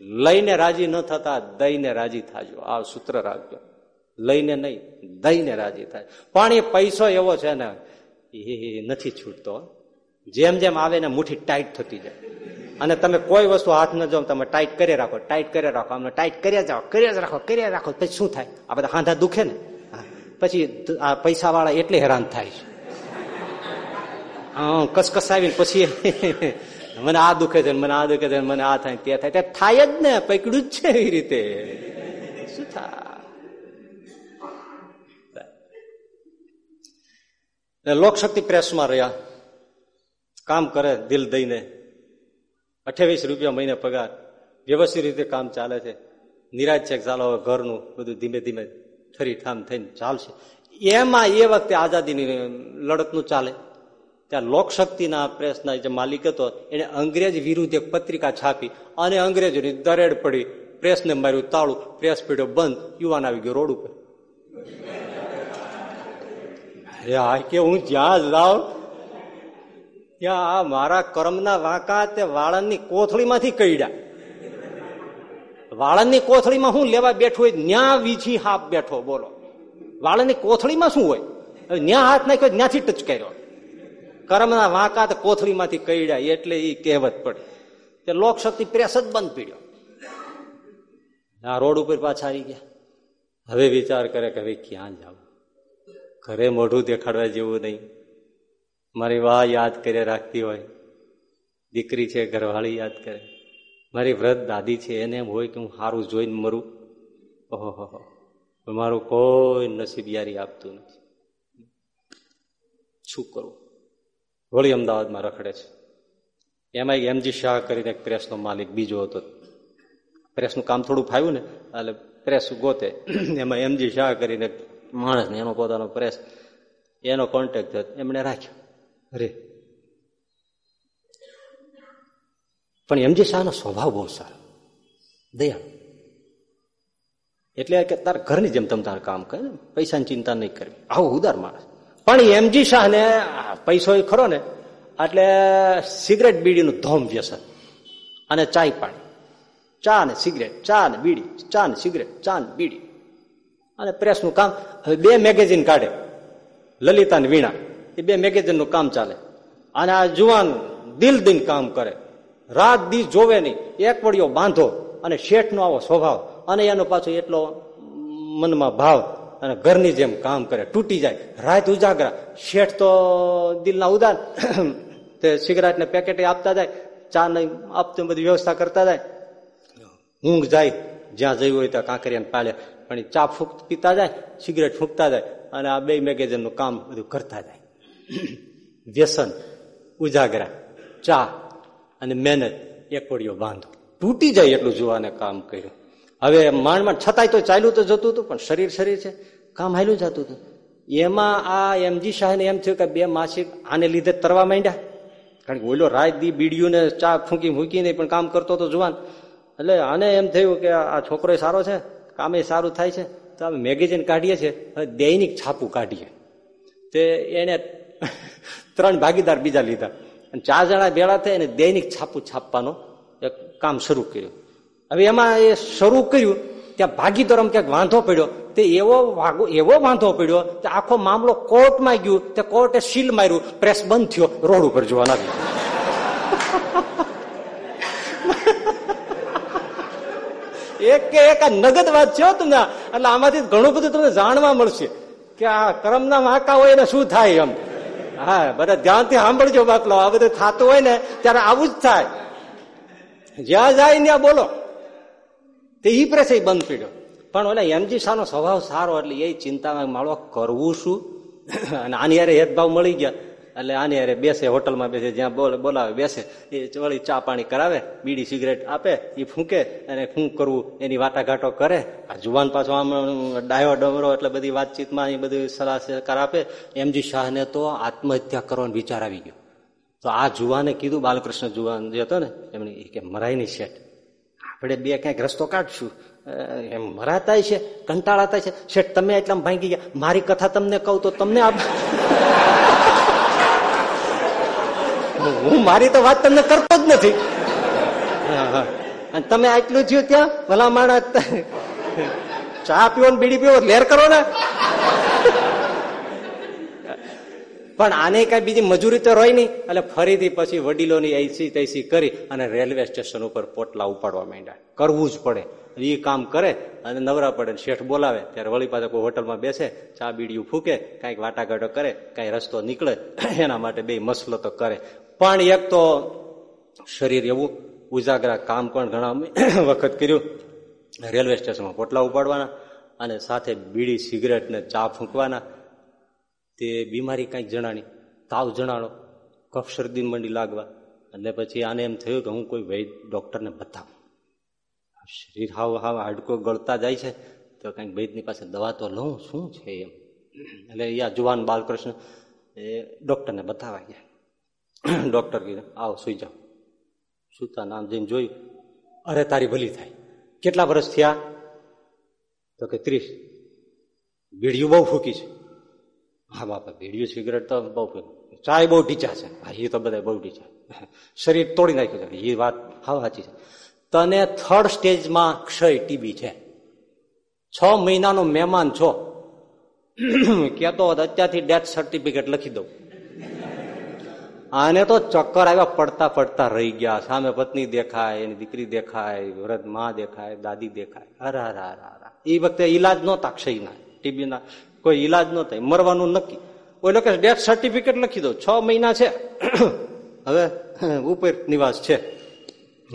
લઈને રાજી ન થતા દઈને રાજી થાજો. આ સૂત્ર રાખજો. લઈને નહીં, દઈને રાજી થાય. પણ એ પૈસો એવો છે ને, એ નથી છૂટતો. જેમ જેમ આવે ને મુઠ્ઠી ટાઈટ થતી જાય. અને તમે કોઈ વસ્તુ હાથ ન જાઓ તમે ટાઈટ કરી રાખો, ટાઈટ કરી રાખો અમને ટાઈટ કર્યા જાઓ, કર્યા જ રાખો, કર્યા રાખો પછી શું થાય? આ બધા હાંધા દુખે ને? પછી આ પૈસા એટલે હેરાન થાય છે. હા કસકસ આવીને પછી મને આ દુખે છે મને આ દુખે છે મને આ થાય તે થાય. તે થાય જ ને પકડ્યું જ છે એવી રીતે. શું થાય? લોકશક્તિ પ્રેસમાં રહ્યા. કામ કરે દિલ દઈને. અઠ્યાવીસ રૂપિયા મહિને પગાર. વ્યવસ્થિત રીતે કામ ચાલે છે. નિરાજ છે ચાલો હવે ઘરનું બધું ધીમે ધીમે ઠરી ઠામ થઈને ચાલશે. એમાં એ વખતે આઝાદીની લડતનું ચાલે. ત્યાં લોકશક્તિના પ્રેસના જે માલિક હતો, એને અંગ્રેજ વિરુદ્ધ એક પત્રિકા છાપી અને અંગ્રેજોની દરેડ પડી પ્રેસને માર્યું તાળું, પ્રેસ પીડ્યો બંધ, યુવાન આવી ગયો રોડ ઉપર. અરે હા કે હું જ્યાં જાઉં, ત્યાં આ મારા કર્મના વાંકા તે વાળંદની કોથળીમાંથી કઈડ્યા વાળંદની કોથળીમાં હું લેવા બેઠો હોય, ન્યા વીછી હાફ બેઠો, બોલો. વાળંદની કોથળીમાં શું હોય? ન્યા હાથ નાખ્યો ત્યાંથી ટચ કર્યો. કર્મના વાંકા તો કોથળીમાંથી કઈડ્યા, એટલે એ કહેવત પડે. કે લોકશક્તિ પ્રેસ જ બંધ પીડ્યો. આ રોડ ઉપર પાછા આવી ગયા. હવે વિચાર કરે કે હવે ક્યાં જાવ ઘરે મોઢું દેખાડવા જેવું નહીં. મારી વાહ યાદ કરે રાખતી હોય. દીકરી છે, ઘરવાળી યાદ કરે. મારી વ્રત દાદી છે, એને એમ હોય કે હું સારું જોઈને મરું. ઓહો મારું કોઈ નસીબ યારી આપતું નથી. શું કરવું વળી અમદાવાદમાં રખડે છે. એમાં એક એમજી શાહ કરીને એક પ્રેસનો માલિક, બીજો હતો. પ્રેસનું કામ થોડું ફાવ્યું ને, એટલે પ્રેસ ગોતે. એમાં એમજી શાહ કરીને માણસને એનો પોતાનો પ્રેસ, એનો કોન્ટેક થયો એમણે રાખ્યો. અરે. પણ એમજી શાહનો સ્વભાવ બહુ સારો. દયા એટલે કે તારા ઘરની જેમ તમે તારું કામ કરે, પૈસાની ચિંતા નહીં કરવી. આવો ઉદાર માણસ. પણ એમજી શાહને પૈસો ખરો ને, એટલે સિગરેટ બીડીનું ધોમ વ્યસન અને ચાય પાણી. ચા ને સિગરેટ, ચા ને બીડી, ચા ને સિગરેટ, ચા ને બીડી. અને પ્રેસનું કામ, હવે બે મેગેઝિન કાઢે, લલિતા ને વીણા. એ બે મેગેઝિનનું કામ ચાલે. અને આ જુવાન દિલ દિન કામ કરે. રાત દી જોવે નહીં. એક વળિયો બાંધો અને શેઠનો આવો સ્વભાવ. અને એનો પાછો એટલો મનમાં ભાવ અને ઘરની જેમ કામ કરે, તૂટી જાય. રાત ઉજાગરા. શેઠ તો દિલના ઉદાર. તે સિગરેટ ને પેકેટ આપતા જાય ચા નહીં આપતું બધી વ્યવસ્થા કરતા જાય. ઊંઘ જાય, જ્યાં જયું હોય ત્યાં કાંકરિયાને પાડે પણ ચા ફૂંક પીતા જાય, સિગરેટ ફૂંકતા જાય, અને આ બે મેગેઝિનનું કામ બધું કરતા જાય. વ્યસન, ઉજાગરા, ચા અને મહેનત એકોડીઓ બાંધો તૂટી જાય એટલું જોવાને કામ કર્યું. હવે માંડ છતાંય તો ચાલ્યું તો જતું હતું, પણ શરીર શરીર છે. કામ હાલ્યું જતું હતું. એમાં આ એમજી શાહને એમ થયું કે બે માસિક આને લીધે તરવા માંડ્યા. કારણ કે ઓલો રાત દી બીડીયું ને ચા ફૂંકી ફૂંકીને પણ કામ કરતો હતો જુવાન. એટલે આને એમ થયું કે આ છોકરો સારો છે, કામે સારું થાય છે, તો અમે મેગેઝિન કાઢીએ છીએ દૈનિક છાપું કાઢીએ. તે એને ત્રણ ભાગીદાર બીજા લીધા. અને ચાર જણા ભેળા થઈ અને દૈનિક છાપું છાપવાનો એક કામ શરૂ કર્યું. હવે એમાં એ શરૂ કર્યું ત્યાં ભાગીદાર ક્યાંક વાંધો પડ્યો, તે એવો એવો વાંધો પડ્યો કે આખો મામલો કોર્ટમાં ગયું, તે કોર્ટે સીલ માર્યું, પ્રેસ બંધ થયો, રોડ ઉપર જોવા લાગ્યો એક કે એક આ નગદ વાત છે તમને. એટલે આમાંથી ઘણું બધું તમને જાણવા મળશે કે આ કરમના વાંકા હોય એને શું થાય એમ. હા, બધા ધ્યાનથી સાંભળજો બાટલો આ બધું થતું હોય ને, ત્યારે આવું જ થાય. જ્યાં જાય ત્યાં બોલો. તે ઈ પ્રેસ બંધ પીડ્યો. પણ ઓલા એમજી શાહનો સ્વભાવ સારો એટલે એ ચિંતામાં માળો કરવું શું? અને આની યારે હેદભાવ મળી ગયા. એટલે આની યારે બેસે, હોટલમાં બેસે, જ્યાં બોલે, બોલાવે, બેસે. એ વળી ચા પાણી કરાવે, બીડી સિગરેટ આપે એ ફૂંકે અને શું કરવું, એની વાટાઘાટો કરે. આ જુવાન પાછો આમ ડાયો ડમરો એટલે બધી વાતચીતમાં એ બધી સલાહ સહકાર આપે. એમજી શાહને તો આત્મહત્યા કરવાનો વિચાર આવી ગયો. તો આ જુવાને કીધું, બાલકૃષ્ણ જુવાન જે હતો ને એમણે કે મરાય નહીં શેઠ. આપણે બે ક્યાંક રસ્તો કાઢશું. એમ મરાતાય છે કંટાળાતા છે. શેઠ, તમે એટલા ભાંગી ગયા. મારી કથા તમને કહું તો તમને આપ હું મારી તો વાત તમને કરતો જ નથી. અને તમે આટલું થયું ત્યાં, ભલા માણસ ચા પીવો ને બીડી પીવો, લેર કરો ને. પણ આને કઈ બીજી મજૂરી તો રહી નહીં. એટલે ફરીથી પછી વડીલોની એસી તૈસી કરી અને રેલવે સ્ટેશન ઉપર પોટલા ઉપાડવા માંડ્યા. કરવું જ પડે. એ કામ કરે અને નવરા પડે શેઠ બોલાવે. ત્યારે વળી પાછા કોઈ હોટલમાં બેસે, ચા બીડીયું ફૂકે, કાંઈક વાટાઘાટો કરે, કાંઈ રસ્તો નીકળે, એના માટે બે મસલો તો કરે. પણ એક તો શરીર એવું ઉજાગરા કામ પણ ઘણા વખત કર્યું. રેલવે સ્ટેશનમાં પોટલા ઉપાડવાના અને સાથે બીડી, સિગરેટ ને ચા ફૂંકવાના. તે બીમારી કાંઈક જણાણી. તાવ જણાણો, કફ, શરદી, મંડી લાગવા. એટલે પછી આને એમ થયું કે હું કોઈ વૈદ ડોક્ટરને બતાવું. શરીર હાવ હાવ હાડકો ગળતા જાય છે, તો કંઈક વૈદની પાસે દવા તો લઉં, શું છે એમ? એટલે યા જુવાન બાલકૃષ્ણ એ ડોક્ટરને બતાવા ગયા ડૉક્ટર કીધું, આવો, સુઈ જાઓ. સુતા નામ જઈને જોયું, અરે, તારી ભલી થાય. કેટલા વર્ષ થયા? તો કે, ત્રીસ. બીડીયું બહુ ફૂકી છે. હા બાપા બીડીયું સિગરેટ તો બહુ ચાય બહુ ઢીચા છે. એ તો બધા બહુ ઢીચા શરીર તોડી નાખ્યું છે એ વાત હા, સાચી છે. તને થર્ડ સ્ટેજમાં ક્ષય ટીબી છે. છ મહિનાનો મહેમાન છો. કેતો અત્યારથી ડેથ સર્ટિફિકેટ લખી દઉં. આને તો ચક્કર આવ્યા, પડતા પડતા રહી ગયા. સામે પત્ની દેખાય, એની દીકરી દેખાય, વ્રતમાં દેખાય, દાદી દેખાય. અરે અરે અરે અરે. એ વખતે ઈલાજ નહોતા ક્ષયના, ટીબીના. કોઈ ઈલાજ ન થાય, મરવાનું નક્કી. કોઈ લોકો ડેથ સર્ટિફિકેટ લખી દો, છ મહિના છે. હવે ઉપર નિવાસ છે.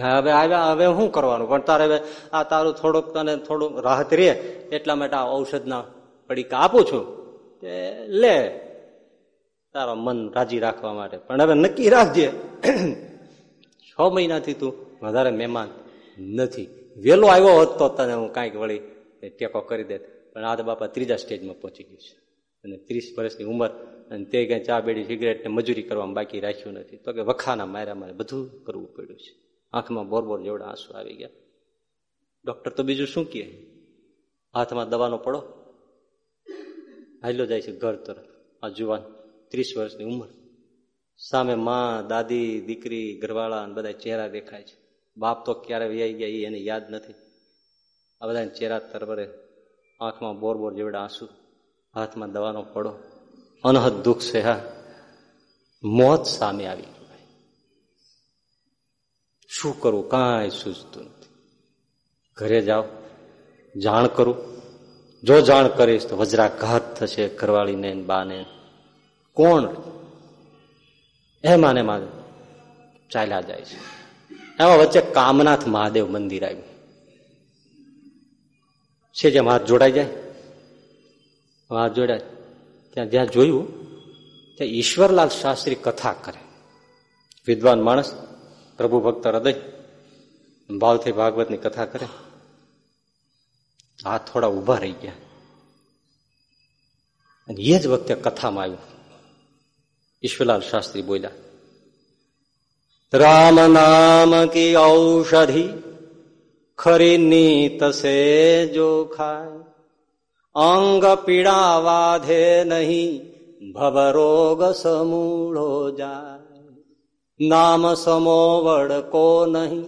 હવે આવ્યા, હવે શું કરવાનું? પણ તારે હવે આ તારું થોડુંક તને થોડું રાહત રહે, એટલા માટે આ ઔષધના પડીકા આપું છું. લે, તારા મન રાજી રાખવા માટે. પણ હવે નક્કી રાખજે. છ મહિનાથી તું વધારે મહેમાન નથી. વેલો આવ્યો હોત તો તને હું કાંઈક વળી ટેકો કરી દેત. પણ આ તો બાપા ત્રીજા સ્ટેજમાં પહોંચી ગયું છે. અને ત્રીસ વર્ષની ઉંમર અને તે કઈ ચા, બેડી, સિગરેટ ને મજૂરી કરવામાં બાકી રાખ્યું નથી. તો કે વખાના માર્યા મારે બધું કરવું પડ્યું છે. આંખમાં બોર બોર જેવડા આંસુ આવી ગયા. ડોક્ટર તો બીજું શું કહે? હાથમાં દવાનો પડો. હાલ્યો જાય છે ઘર તરફ. આ જુવાન ત્રીસ વર્ષની ઉંમર. સામે માં, દાદી, દીકરી, ઘરવાળા બધા ચહેરા દેખાય છે. બાપ તો ક્યારે વ્યાઈ ગયા એને યાદ નથી. આ બધા ચહેરા તરવરે આંખમાં બોર બોર જેવડા આંસુ, હાથમાં દવાનો પડો, અનહદ દુઃખ છે હા. મોત સામે આવી શું કરવું? કાંઈ સૂઝતું નથી. ઘરે જાઓ, જાણ કરું. જો જાણ કરીશ તો વજ્રાઘાત થશે ઘરવાળીને, બાને. કોણ? એમાં માને માં ચાલ્યા જાય છે. એમાં વચ્ચે કામનાથ મહાદેવ મંદિર આવ્યું. છે જેમ હાથ જોડાઈ જાય? હાથ જોડાય. ત્યાં જ્યાં જોયું, ત્યાં ઈશ્વરલાલ શાસ્ત્રી કથા કરે. વિદ્વાન માણસ, પ્રભુ ભક્ત હૃદય, ભાવથી ભાગવતની કથા કરે. હાથ થોડા ઊભા રહી ગયા. અને એ જ વખતે કથામાં આવ્યું. ઈશ્વરલાલ શાસ્ત્રી બોલ્યા, રામ નામ કી ઔષધિ ખરી નીત સે જો ખાય. અંગ પીડા વાધે નહીં ભવરોગ સમૂળો જાય. નામ સમો વડકો નહીં,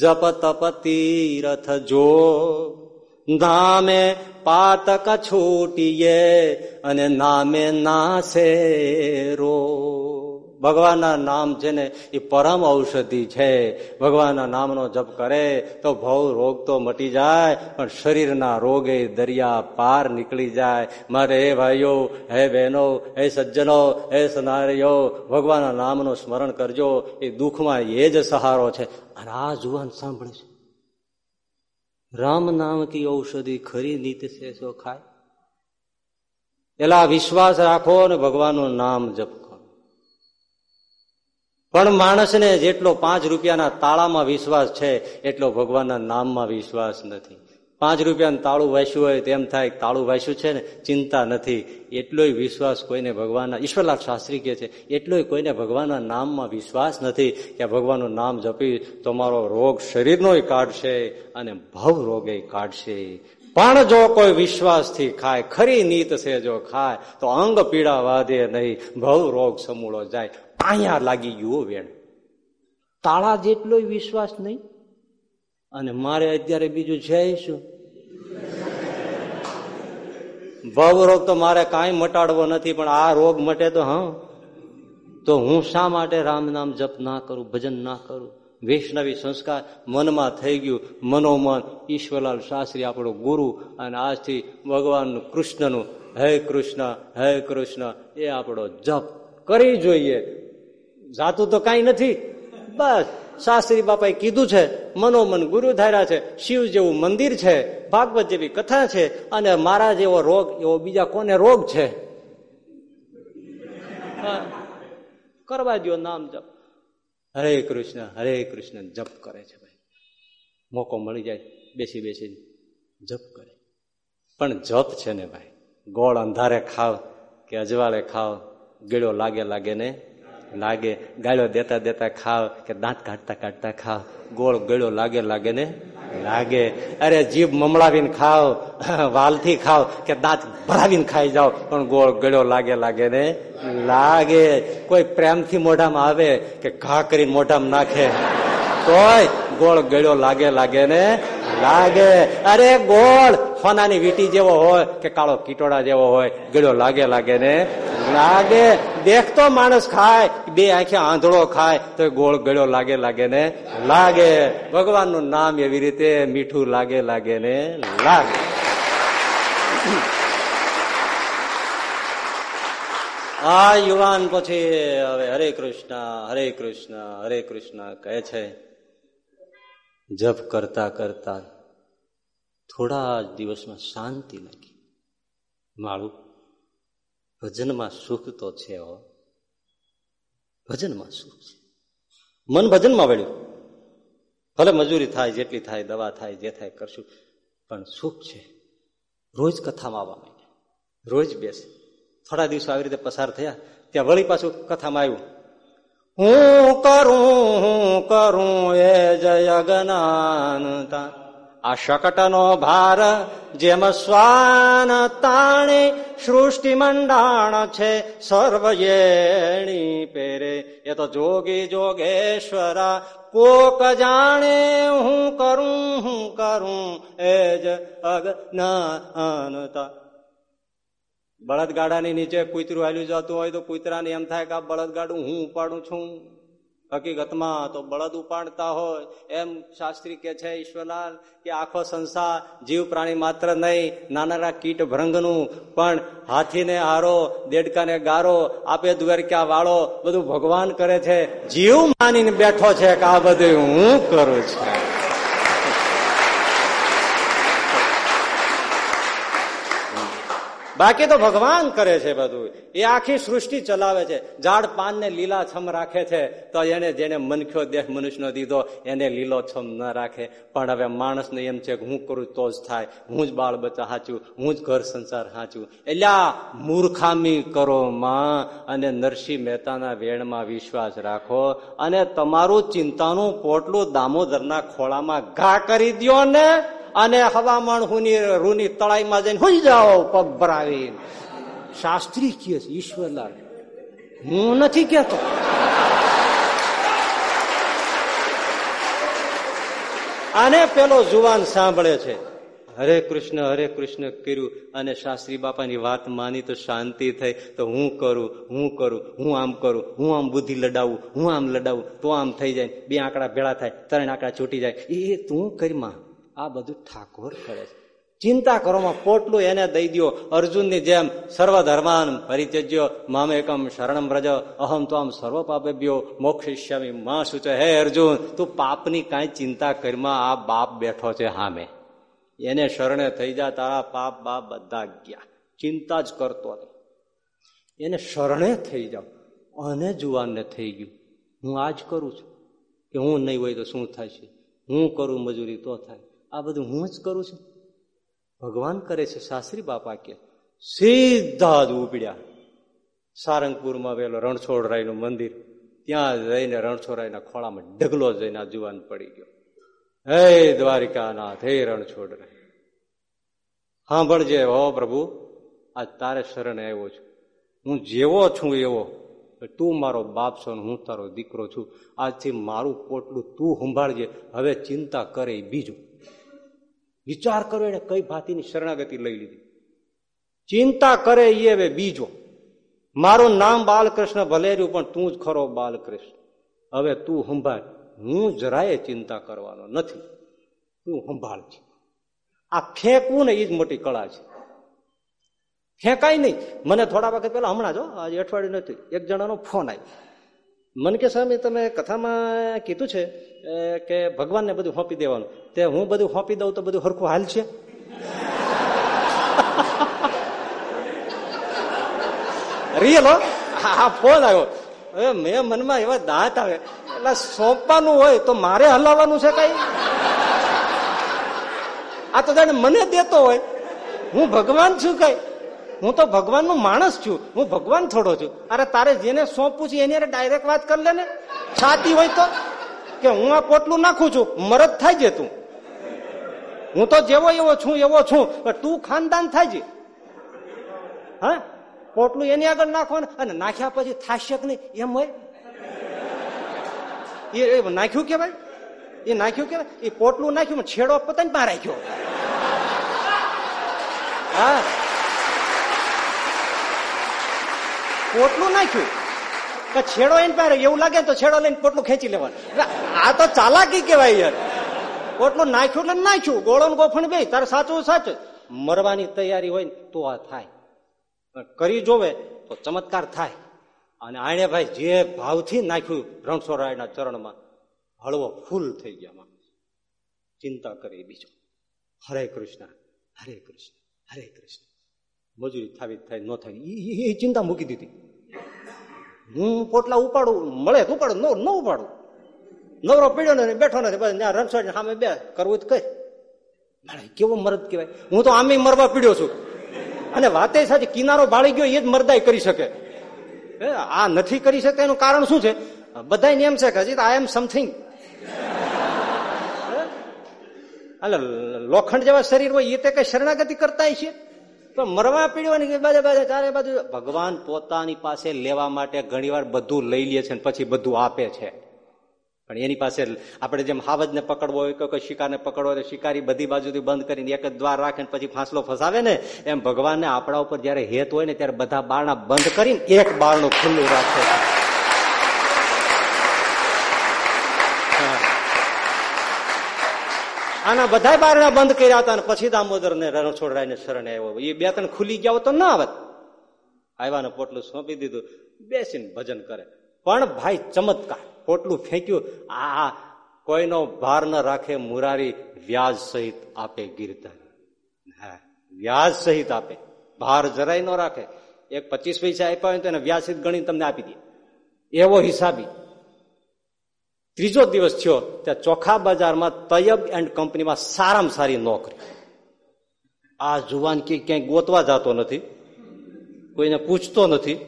જપ તપ તીરથ જો. નામે પાતક છૂટીએ અને નામે નાસે રો. ભગવાનના નામ છે ને એ પરમ ઔષધિ છે. ભગવાનના નામનો જપ કરે તો ભવ રોગ તો મટી જાય, પણ શરીરના રોગે દરિયા પાર નીકળી જાય. મારે હે ભાઈઓ, હે બહેનો, હે સજ્જનો, હે સનારીઓ, ભગવાનના નામનું સ્મરણ કરજો. એ દુઃખમાં એ જ સહારો છે. અને આ જુવાન સાંભળે છે. રામ નામ કી ઔષધિ ખરી નીતિ છે ખાય. એલા વિશ્વાસ રાખો અને ભગવાનનું નામ જપ પણ માણસને જેટલો પાંચ રૂપિયાના તાળામાં વિશ્વાસ છે, એટલો ભગવાનના નામમાં વિશ્વાસ નથી. પાંચ રૂપિયાનું તાળું વાંચ્યું હોય તેમ થાય તાળું વાંચ્યું છે ને, ચિંતા નથી. એટલોય વિશ્વાસ કોઈને ભગવાનના, ઈશ્વરલાલ શાસ્ત્રી કહે છે, એટલોય કોઈને ભગવાનના નામમાં વિશ્વાસ નથી કે ભગવાનનું નામ જપી તમારો રોગ શરીરનોય કાઢશે અને ભવ રોગે કાઢશે. પણ જો કોઈ વિશ્વાસથી ખાય, ખરી નીત છે જો ખાય, તો અંગ પીડા વાધે નહીં, ભવ રોગ સમૂળો જાય. અહીંયા લાગી ગયું વેણ. તાળા જેટલો વિશ્વાસ નહીં. અને મારે અત્યારે બીજું છે શું? ભવ રોગ તો મારે કાંઈ મટાડવો નથી, પણ આ રોગ મટે તો, હા. તો હું શા માટે રામ નામ જપ ના કરું, ભજન ના કરું? વૈષ્ણવી સંસ્કાર મનમાં થઈ ગયું. મનોમન, ઈશ્વરલાલ શાસ્ત્રી આપણો ગુરુ અને આજથી ભગવાન કૃષ્ણનું હે કૃષ્ણ હે કૃષ્ણ, એ આપણો જપ કરી જોઈએ. જાતું તો કઈ નથી. બસ, શાસ્ત્રી બાપાએ કીધું છે, મનોમન ગુરુ ધાર્યા છે, શિવ જેવું મંદિર છે, ભાગવત જેવી કથા છે, અને મારા જેવો રોગ, એવો બીજા કોને રોગ છે? કરવા દો નામ જપ. હરે કૃષ્ણ હરે કૃષ્ણ જપ કરે છે ભાઈ. મોકો મળી જાય, બેસી બેસી જપ કરે. પણ જપ છે ને ભાઈ, ગોળ અંધારે ખાવ કે અજવાળે ખાવ, ગળો લાગે લાગે ને લાગે ગાળો દેતા દેતા ખાવ કે દાંત કાઢતા કાઢતા ખાવ. ગોળ ગળો લાગે લાગે ને? લાગે. અરે જીભ મમળાવીને ખાવ, વાલથી ખાવ કે દાંત ભરાવીને ખાઈ જાઓ. પણ ગોળ ગળો લાગે લાગે ને? લાગે. કોઈ પ્રેમથી મોઢામાં આવે કે ઘા કરીને મોઢામાં નાખે? કોઈ ગોળ ગળ્યો લાગે લાગે ને? લાગે. અરે ગોળ! સોનાની વીટી જેવો હોય કે કાળો કીટોડા જેવો હોય, ગળ્યો લાગે લાગે ને? લાગે. દેખતો માણસ ખાય. બે આંખે આંધળો ખાય. તો ગોળ ગળ્યો લાગે લાગે ને લાગે. ભગવાનનું નામ એવી રીતે મીઠું લાગે લાગે ને લાગે. આ યુવાન પછી હવે હરે કૃષ્ણ હરે કૃષ્ણ હરે કૃષ્ણ કહે છે, જપ કરતા કરતા થોડા જ દિવસમાં શાંતિ લાગી. મારું ભજનમાં સુખ તો છે હો. ભજનમાં સુખ છે. મન ભજનમાં વળ્યું. ભલે મજૂરી થાય, જેટલી થાય, દવા થાય, જે થાય, કરશું. પણ સુખ છે. રોજ કથામાં આવવા માંડ્યા. રોજ બેસે. થોડા દિવસો આવી રીતે પસાર થયા. ત્યાં વળી પાછું કથામાં આવ્યું. હું કરું હું કરું એ જય જ્ઞાનતા આ શકટનો ભાર જેમ સ્વાન તાણે સૃષ્ટિ મંડાણ છે, સર્વયેણી પેરે. એ તો જોગી જોગેશ્વરા, કોક જાણે હું કરું હું કરું, એ જ અજ્ઞાનતા. બળદગાડાની નીચે કૂતરું હાલ્યું જતું હોય તો કૂતરાને એમ થાય કે આ બળદગાડું હું ઉપાડું છું. હકીકતમાં તો બળદ ઉપાડતા હોય. એમ શાસ્ત્રી કે છે, ઈશ્વરલાલ, કે આખો સંસાર જીવ પ્રાણી માત્ર નહીં નાના કીટ ભ્રંગનું, પણ હાથીને હારો, દેડકાને ગારો, આપે દ્વારકા વાળો, બધું ભગવાન કરે છે. જીવ માનીને બેઠો છે કે આ બધું હું કરું છું. બાકી તો ભગવાન કરે છે બધું. એ આખી સૃષ્ટિ ચલાવે છે. ઝાડ પાન ને લીલા છમ રાખે છે, તો એને જેને મનખ્યો દેહ મનુષ્યનો દીધો, એને લીલો છમ ન રાખે. પણ હવે માણસને એમ છે કે હું કરું તો જ થાય. હું જ બાળ બચ્ચા હાચું, હું જ ઘર સંસાર હાચું. એટલે મૂર્ખામી કરો માં અને નરસિંહ મહેતાના વેણમાં વિશ્વાસ રાખો અને તમારું ચિંતાનું પોટલું દામોદરના ખોળામાં ઘા કરી દો ને અને હવામાન હુની રૂની તળાઈમાં જઈને હોઈ જાઓ પગ ભરાવી શાસ્ત્રી કહે છે, ઈશ્વરલાલ, હું નથી કેતો અને પેલો જુવાન સાંભળે છે, હરે કૃષ્ણ હરે કૃષ્ણ કર્યું અને શાસ્ત્રી બાપાની વાત માની તો શાંતિ થઈ. તો હું કરું હું કરું, હું આમ કરું, હું આમ બુદ્ધિ લડાવું, હું આમ લડાવું, તો આમ થઈ જાય. બે આંકડા ભેળા થાય, ત્રણ આંકડા છૂટી જાય. એ તું કરીમાં આ બધું ઠાકોર કરે છે. ચિંતા કરવામાં પોટલું એને દઈ દો અર્જુનની જેમ સર્વધર્માન પરિત્યજ્યો મામેકમ શરણમ વ્રજ, અહમ તો આમ સર્વ પાપેભ્યો મોક્ષિષ્યામી માં સૂચે હે અર્જુન. તું પાપની કાંઈ ચિંતા કરીમાં આ બાપ બેઠો છે હામે. એને શરણે થઈ જા, તારા પાપ બાપ બધા ગયા. ચિંતા જ કરતો નહીં એને શરણે થઈ જાઓ અને જુવાનને થઈ ગયું. હું આ જ કરું છું. કે હું નહીં હોય તો શું થાય છે? હું કરું મજૂરી તો થાય. આ બધું હું જ કરું છું? ભગવાન કરે છે શાસ્ત્રી બાપા કે સીધા જ ઉપડ્યા. સારંગપુરમાં આવેલો રણછોડરાયનું મંદિર. ત્યાં જઈને રણછોડરાયના ખોળામાં ઢગલો જઈને આ જુવાન પડી ગયો. હે દ્વારિકાનાથ, હે રણછોડરાય. સાંભળજે હો પ્રભુ, આજ તારે શરણે આવ્યો છું. હું જેવો છું એવો તું મારો બાપ છો હું તારો દીકરો છું. આજથી મારું પોટલું તું સંભાળજે. હવે ચિંતા કરે બીજું. વિચાર કરો, એને કઈ ભાતીની શરણાગતિ લઈ લીધી. ચિંતા કરે એ હવે બીજો. મારું નામ બાલકૃષ્ણ ભલેર્યું પણ તું જ ખરો બાલકૃષ્ણ. હવે તું સંભાળ. હું જરાય ચિંતા કરવાનો નથી. તું સંભાળ છે. આ ફેંકવું ને એ જ મોટી કળા છે. ફેંકાય નહીં. મને થોડા વખત પેલા હમણાં જો આજે અઠવાડિયું નથી. એક જણાનો ફોન આવ્યો. મન કે સ્વામી તમે કથામાં કીધું છે કે ભગવાનને બધું સોંપી દેવાનું. તે હું બધું સોંપી દઉં તો બધું હરખું હાલ છે? રિયલ હો? હા ફોન આવ્યો. હવે મેં મનમાં એવા દાંત આવે. એટલે સોંપવાનું હોય તો મારે હલાવવાનું છે કઈ? આ તો જાણે મને દેતો હોય. હું ભગવાન છું કઈ? હું તો ભગવાનનો માણસ છું. હું ભગવાન થોડો છું. અરે તારે જેને સોંપવું છે એની ડાયરેક્ટ વાત કરી લે ને. છાતી હોય તો. કે હું આ પોટલું નાખું છું. મરદ થાય છે તું. હું તો જેવો એવો છું એવો છું. પણ તું ખાનદાન થાય છે. હા? પોટલું એની આગળ નાખવાનું અને નાખ્યા પછી થાશે કે નહીં? એમ હોય? એ નાખ્યું કેવાય? એ નાખ્યું કેવાય? એ પોટલું નાખ્યું છેડો પતંગમાં રાખ્યો હા? પોટલું નાખ્યું. કે છેડો એને પાસે એવું લાગે તો છેડો લઈને પોટલું ખેંચી લેવાનું. આ તો ચાલાકી કેવાય યાર. પોટલું નાખ્યું એટલે નાખ્યું. ગોળો ગોફણ બે તારે સાચું સાચું. મરવાની તૈયારી હોય ને તો આ થાય. કરી જોવે તો ચમત્કાર થાય. અને આણે ભાઈ જે ભાવથી નાખ્યું રણછોડરાયના ચરણમાં, હળવો ફૂલ થઈ ગયા ચિંતા કરી બીજો. હરે કૃષ્ણ હરે કૃષ્ણ હરે કૃષ્ણ. મજૂરી થાવી થાય, ન થાય એ ચિંતા મૂકી દીધી. હું પોટલા ઉપાડું, મળે તો ઉપાડું, ન ઉપાડું. નવરો પીડ્યો ને બેઠો નથી બસ ત્યાં રણછોડ સામે બે કરવું જ કઈ. કેવો મરદ કહેવાય? હું તો આમે મરવા પીડ્યો છું. અને વાતે સાચી, કિનારો બાળી ગયો, એ જ મરદાઈ કરી શકે. આ નથી કરી શકે એનું કારણ શું છે? બધા એમ છે કે હજી આઈ એમ સમથિંગ એટલે લોખંડ જેવા શરીર હોય, એ તે કઈ શરણાગતિ કરતા છે? તો મરવા પીડવાની બાજુ બાજુ, ચારે બાજુ. ભગવાન પોતાની પાસે લેવા માટે ઘણીવાર બધું લઈ લે છે પછી બધું આપે છે. પણ એની પાસે આપણે જેમ હાવજને પકડવો હોય કોઈ શિકારને પકડવો હોય શિકારી બધી બાજુથી બંધ કરીને એક જ દ્વાર રાખે પછી ફાંસલો ફસાવે ને, એમ ભગવાનને આપણા ઉપર જયારે હેત હોય ને ત્યારે બધા બારણા બંધ કરીને એક બારણું ખુલ્લું રાખે આના બધા બારણા બંધ કર્યા હતા અને પછી દામોદર ને રણછોડરાય શરણે આવ્યો. એ બે ત્રણ ખુલી ગયા તો ના આવત આવ્યા ને પોટલું સોંપી દીધું. બેસીને ભજન કરે. પણ ભાઈ ચમત્કાર. પોટલું ફેંક્યું. આ કોઈનો ભાર ન રાખે મુરારી વ્યાજ સહિત આપે ગીરધન હા, વ્યાજ સહિત આપે. ભાર જરાય ન રાખે. એક પચીસ પૈસા આપ્યા હોય તો એને વ્યાજ સહિત ગણી તમને આપી દે. એવો હિસાબી. ત્રીજો દિવસ થયો, ત્યાં ચોખા બજારમાં તૈયબ એન્ડ કંપનીમાં સારામાં સારી નોકરી. આ જુવાન કે ક્યાંય ગોતવા જતો નથી, કોઈને પૂછતો નથી,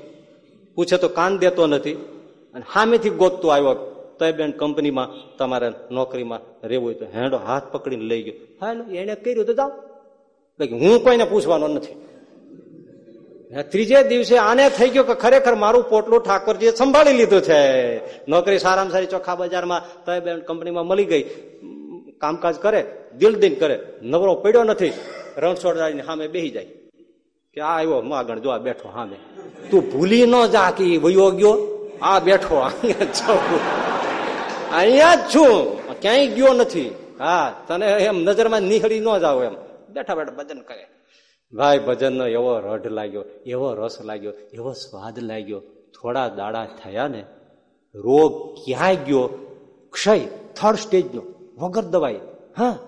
પૂછે તો કાન દેતો નથી, અને સામેથી ગોતતો આવ્યો. તૈયબ એન્ડ કંપનીમાં તમારે નોકરીમાં રહેવું હોય તો હેન્ડો હાથ પકડીને લઈ ગયો. હા, એને કર્યું તો જાઓ. હું કોઈને પૂછવાનો નથી. ત્રીજે દિવસે આને થઈ ગયું કે ખરેખર મારું પોટલું ઠાકોરજીએ સંભાળી લીધું છે. નોકરી સારામાં સારી ચોખા બજારમાં તૈબ કંપનીમાં મળી ગઈ. કામકાજ કરે દિલ દિન કરે. નવરો પડ્યો નથી. રણછોડરાની સામે બેસી જાય. કે આ આવ્યો માગણ જો આ બેઠો સામે. તું ભૂલી ન જા કે વયો ગયો. આ બેઠો અહીંયા જ છું. ક્યાંય ગયો નથી. હા, તને એમ નજરમાં નીકળી ન જાવ એમ. બેઠા બેઠા ભજન કરે. ભાઈ ભજનનો એવો રઢ લાગ્યો, એવો રસ લાગ્યો, એવો સ્વાદ લાગ્યો. થોડા દાડા થયા ને, રોગ ક્યાંય ગયો? ક્ષય થર્ડ સ્ટેજનો વગર દવાઈ. હા,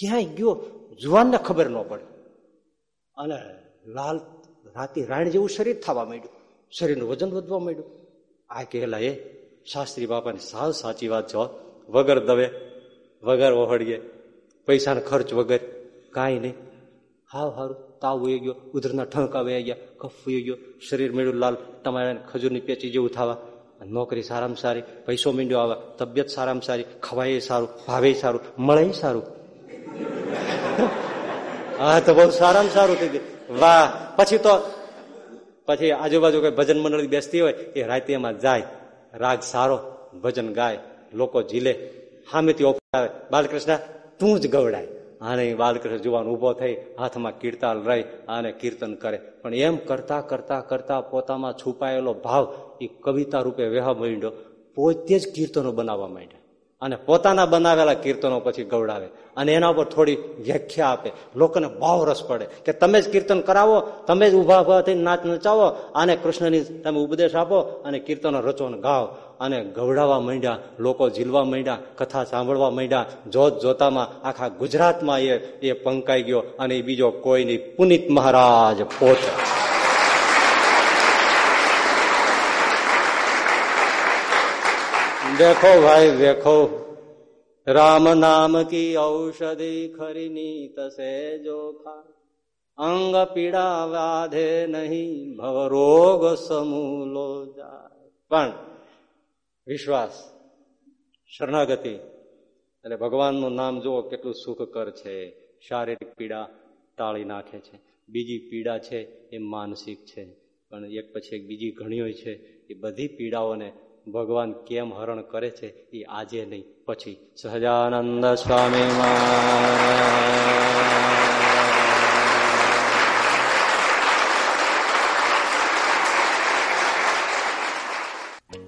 ક્યાંય ગયો? જુવાનને ખબર ન પડે. અને લાલ રાતે રાણ જેવું શરીર થવા માંડ્યું. શરીરનું વજન વધવા માંડ્યું. આ કહેલા એ, શાસ્ત્રી બાપાની સાવ સાચી વાત છો વગર દવે, વગર ઓહળીએ. પૈસાનો ખર્ચ વગર. કાંઈ નહીં. હાવ હારું તાવ વહી ગયો, ઉધરના ઠંકા વહી ગયા, કફ વહી ગયો, શરીર મેળ્યું લાલ, તમારે ખજૂરની પેચી જેવું થવા. નોકરી સારામાં સારી, પૈસો મીંડ્યો આવે, તબિયત સારામાં સારી, ખવાય સારું, ભાવે સારું, મળે સારું. હા, તો બહુ સારામાં સારું થઈ ગયું. વાહ, પછી તો, પછી આજુબાજુ કઈ ભજન મંડળી બેસતી હોય, એ રાતે એમાં જાય, રાગ સારો, ભજન ગાય, લોકો ઝીલે સામેથી ઓફર આવે, બાલકૃષ્ણ, તું જ ગવડાય. અને બાલકૃષ્ણ જુવાન ઊભો થઈ, હાથમાં કીર્તાલ રહી, આને કીર્તન કરે. પણ એમ કરતા કરતા કરતા પોતામાં છુપાયેલો ભાવ એ કવિતા રૂપે વહેવા માંડ્યો. પોતે જ કીર્તનો બનાવવા માંડ્યા. અને પોતાના બનાવેલા કીર્તનો પછી ગવડાવે. અને એના ઉપર થોડી વ્યાખ્યા આપે. લોકોને બહુ રસ પડે કે તમે જ કીર્તન કરાવો, તમે જ ઊભા ઊભા થઈને નાચ નચાવો અને કૃષ્ણની તમે ઉપદેશ આપો અને કીર્તનો રચો ને ગાઓ. અને ગવડાવવા માંડ્યા, લોકો ઝીલવા માંડ્યા, કથા સાંભળવા માંડ્યા, જોત જોતામાં આખા ગુજરાતમાં એ એ પંકાઈ ગયો અને બીજો કોઈ નહીં પુનિત મહારાજ પોતે. દેખો ભાઈ, દેખો. રામ નામ કી ઔષધિ ખરી તસે જોખા. અંગ પીડા વાધે નહીં, ભવ રોગ સમૂલો જાય. પણ વિશ્વાસ, શરણાગતિ. એટલે ભગવાનનું નામ જુઓ કેટલું સુખકર છે. શારીરિક પીડા ટાળી નાખે છે. બીજી પીડા છે એ માનસિક છે. પણ એક પછી એક બીજી ઘણી હોય છે. એ બધી પીડાઓને ભગવાન કેમ હરણ કરે છે એ આજે નહીં, પછી. સહજાનંદ સ્વામી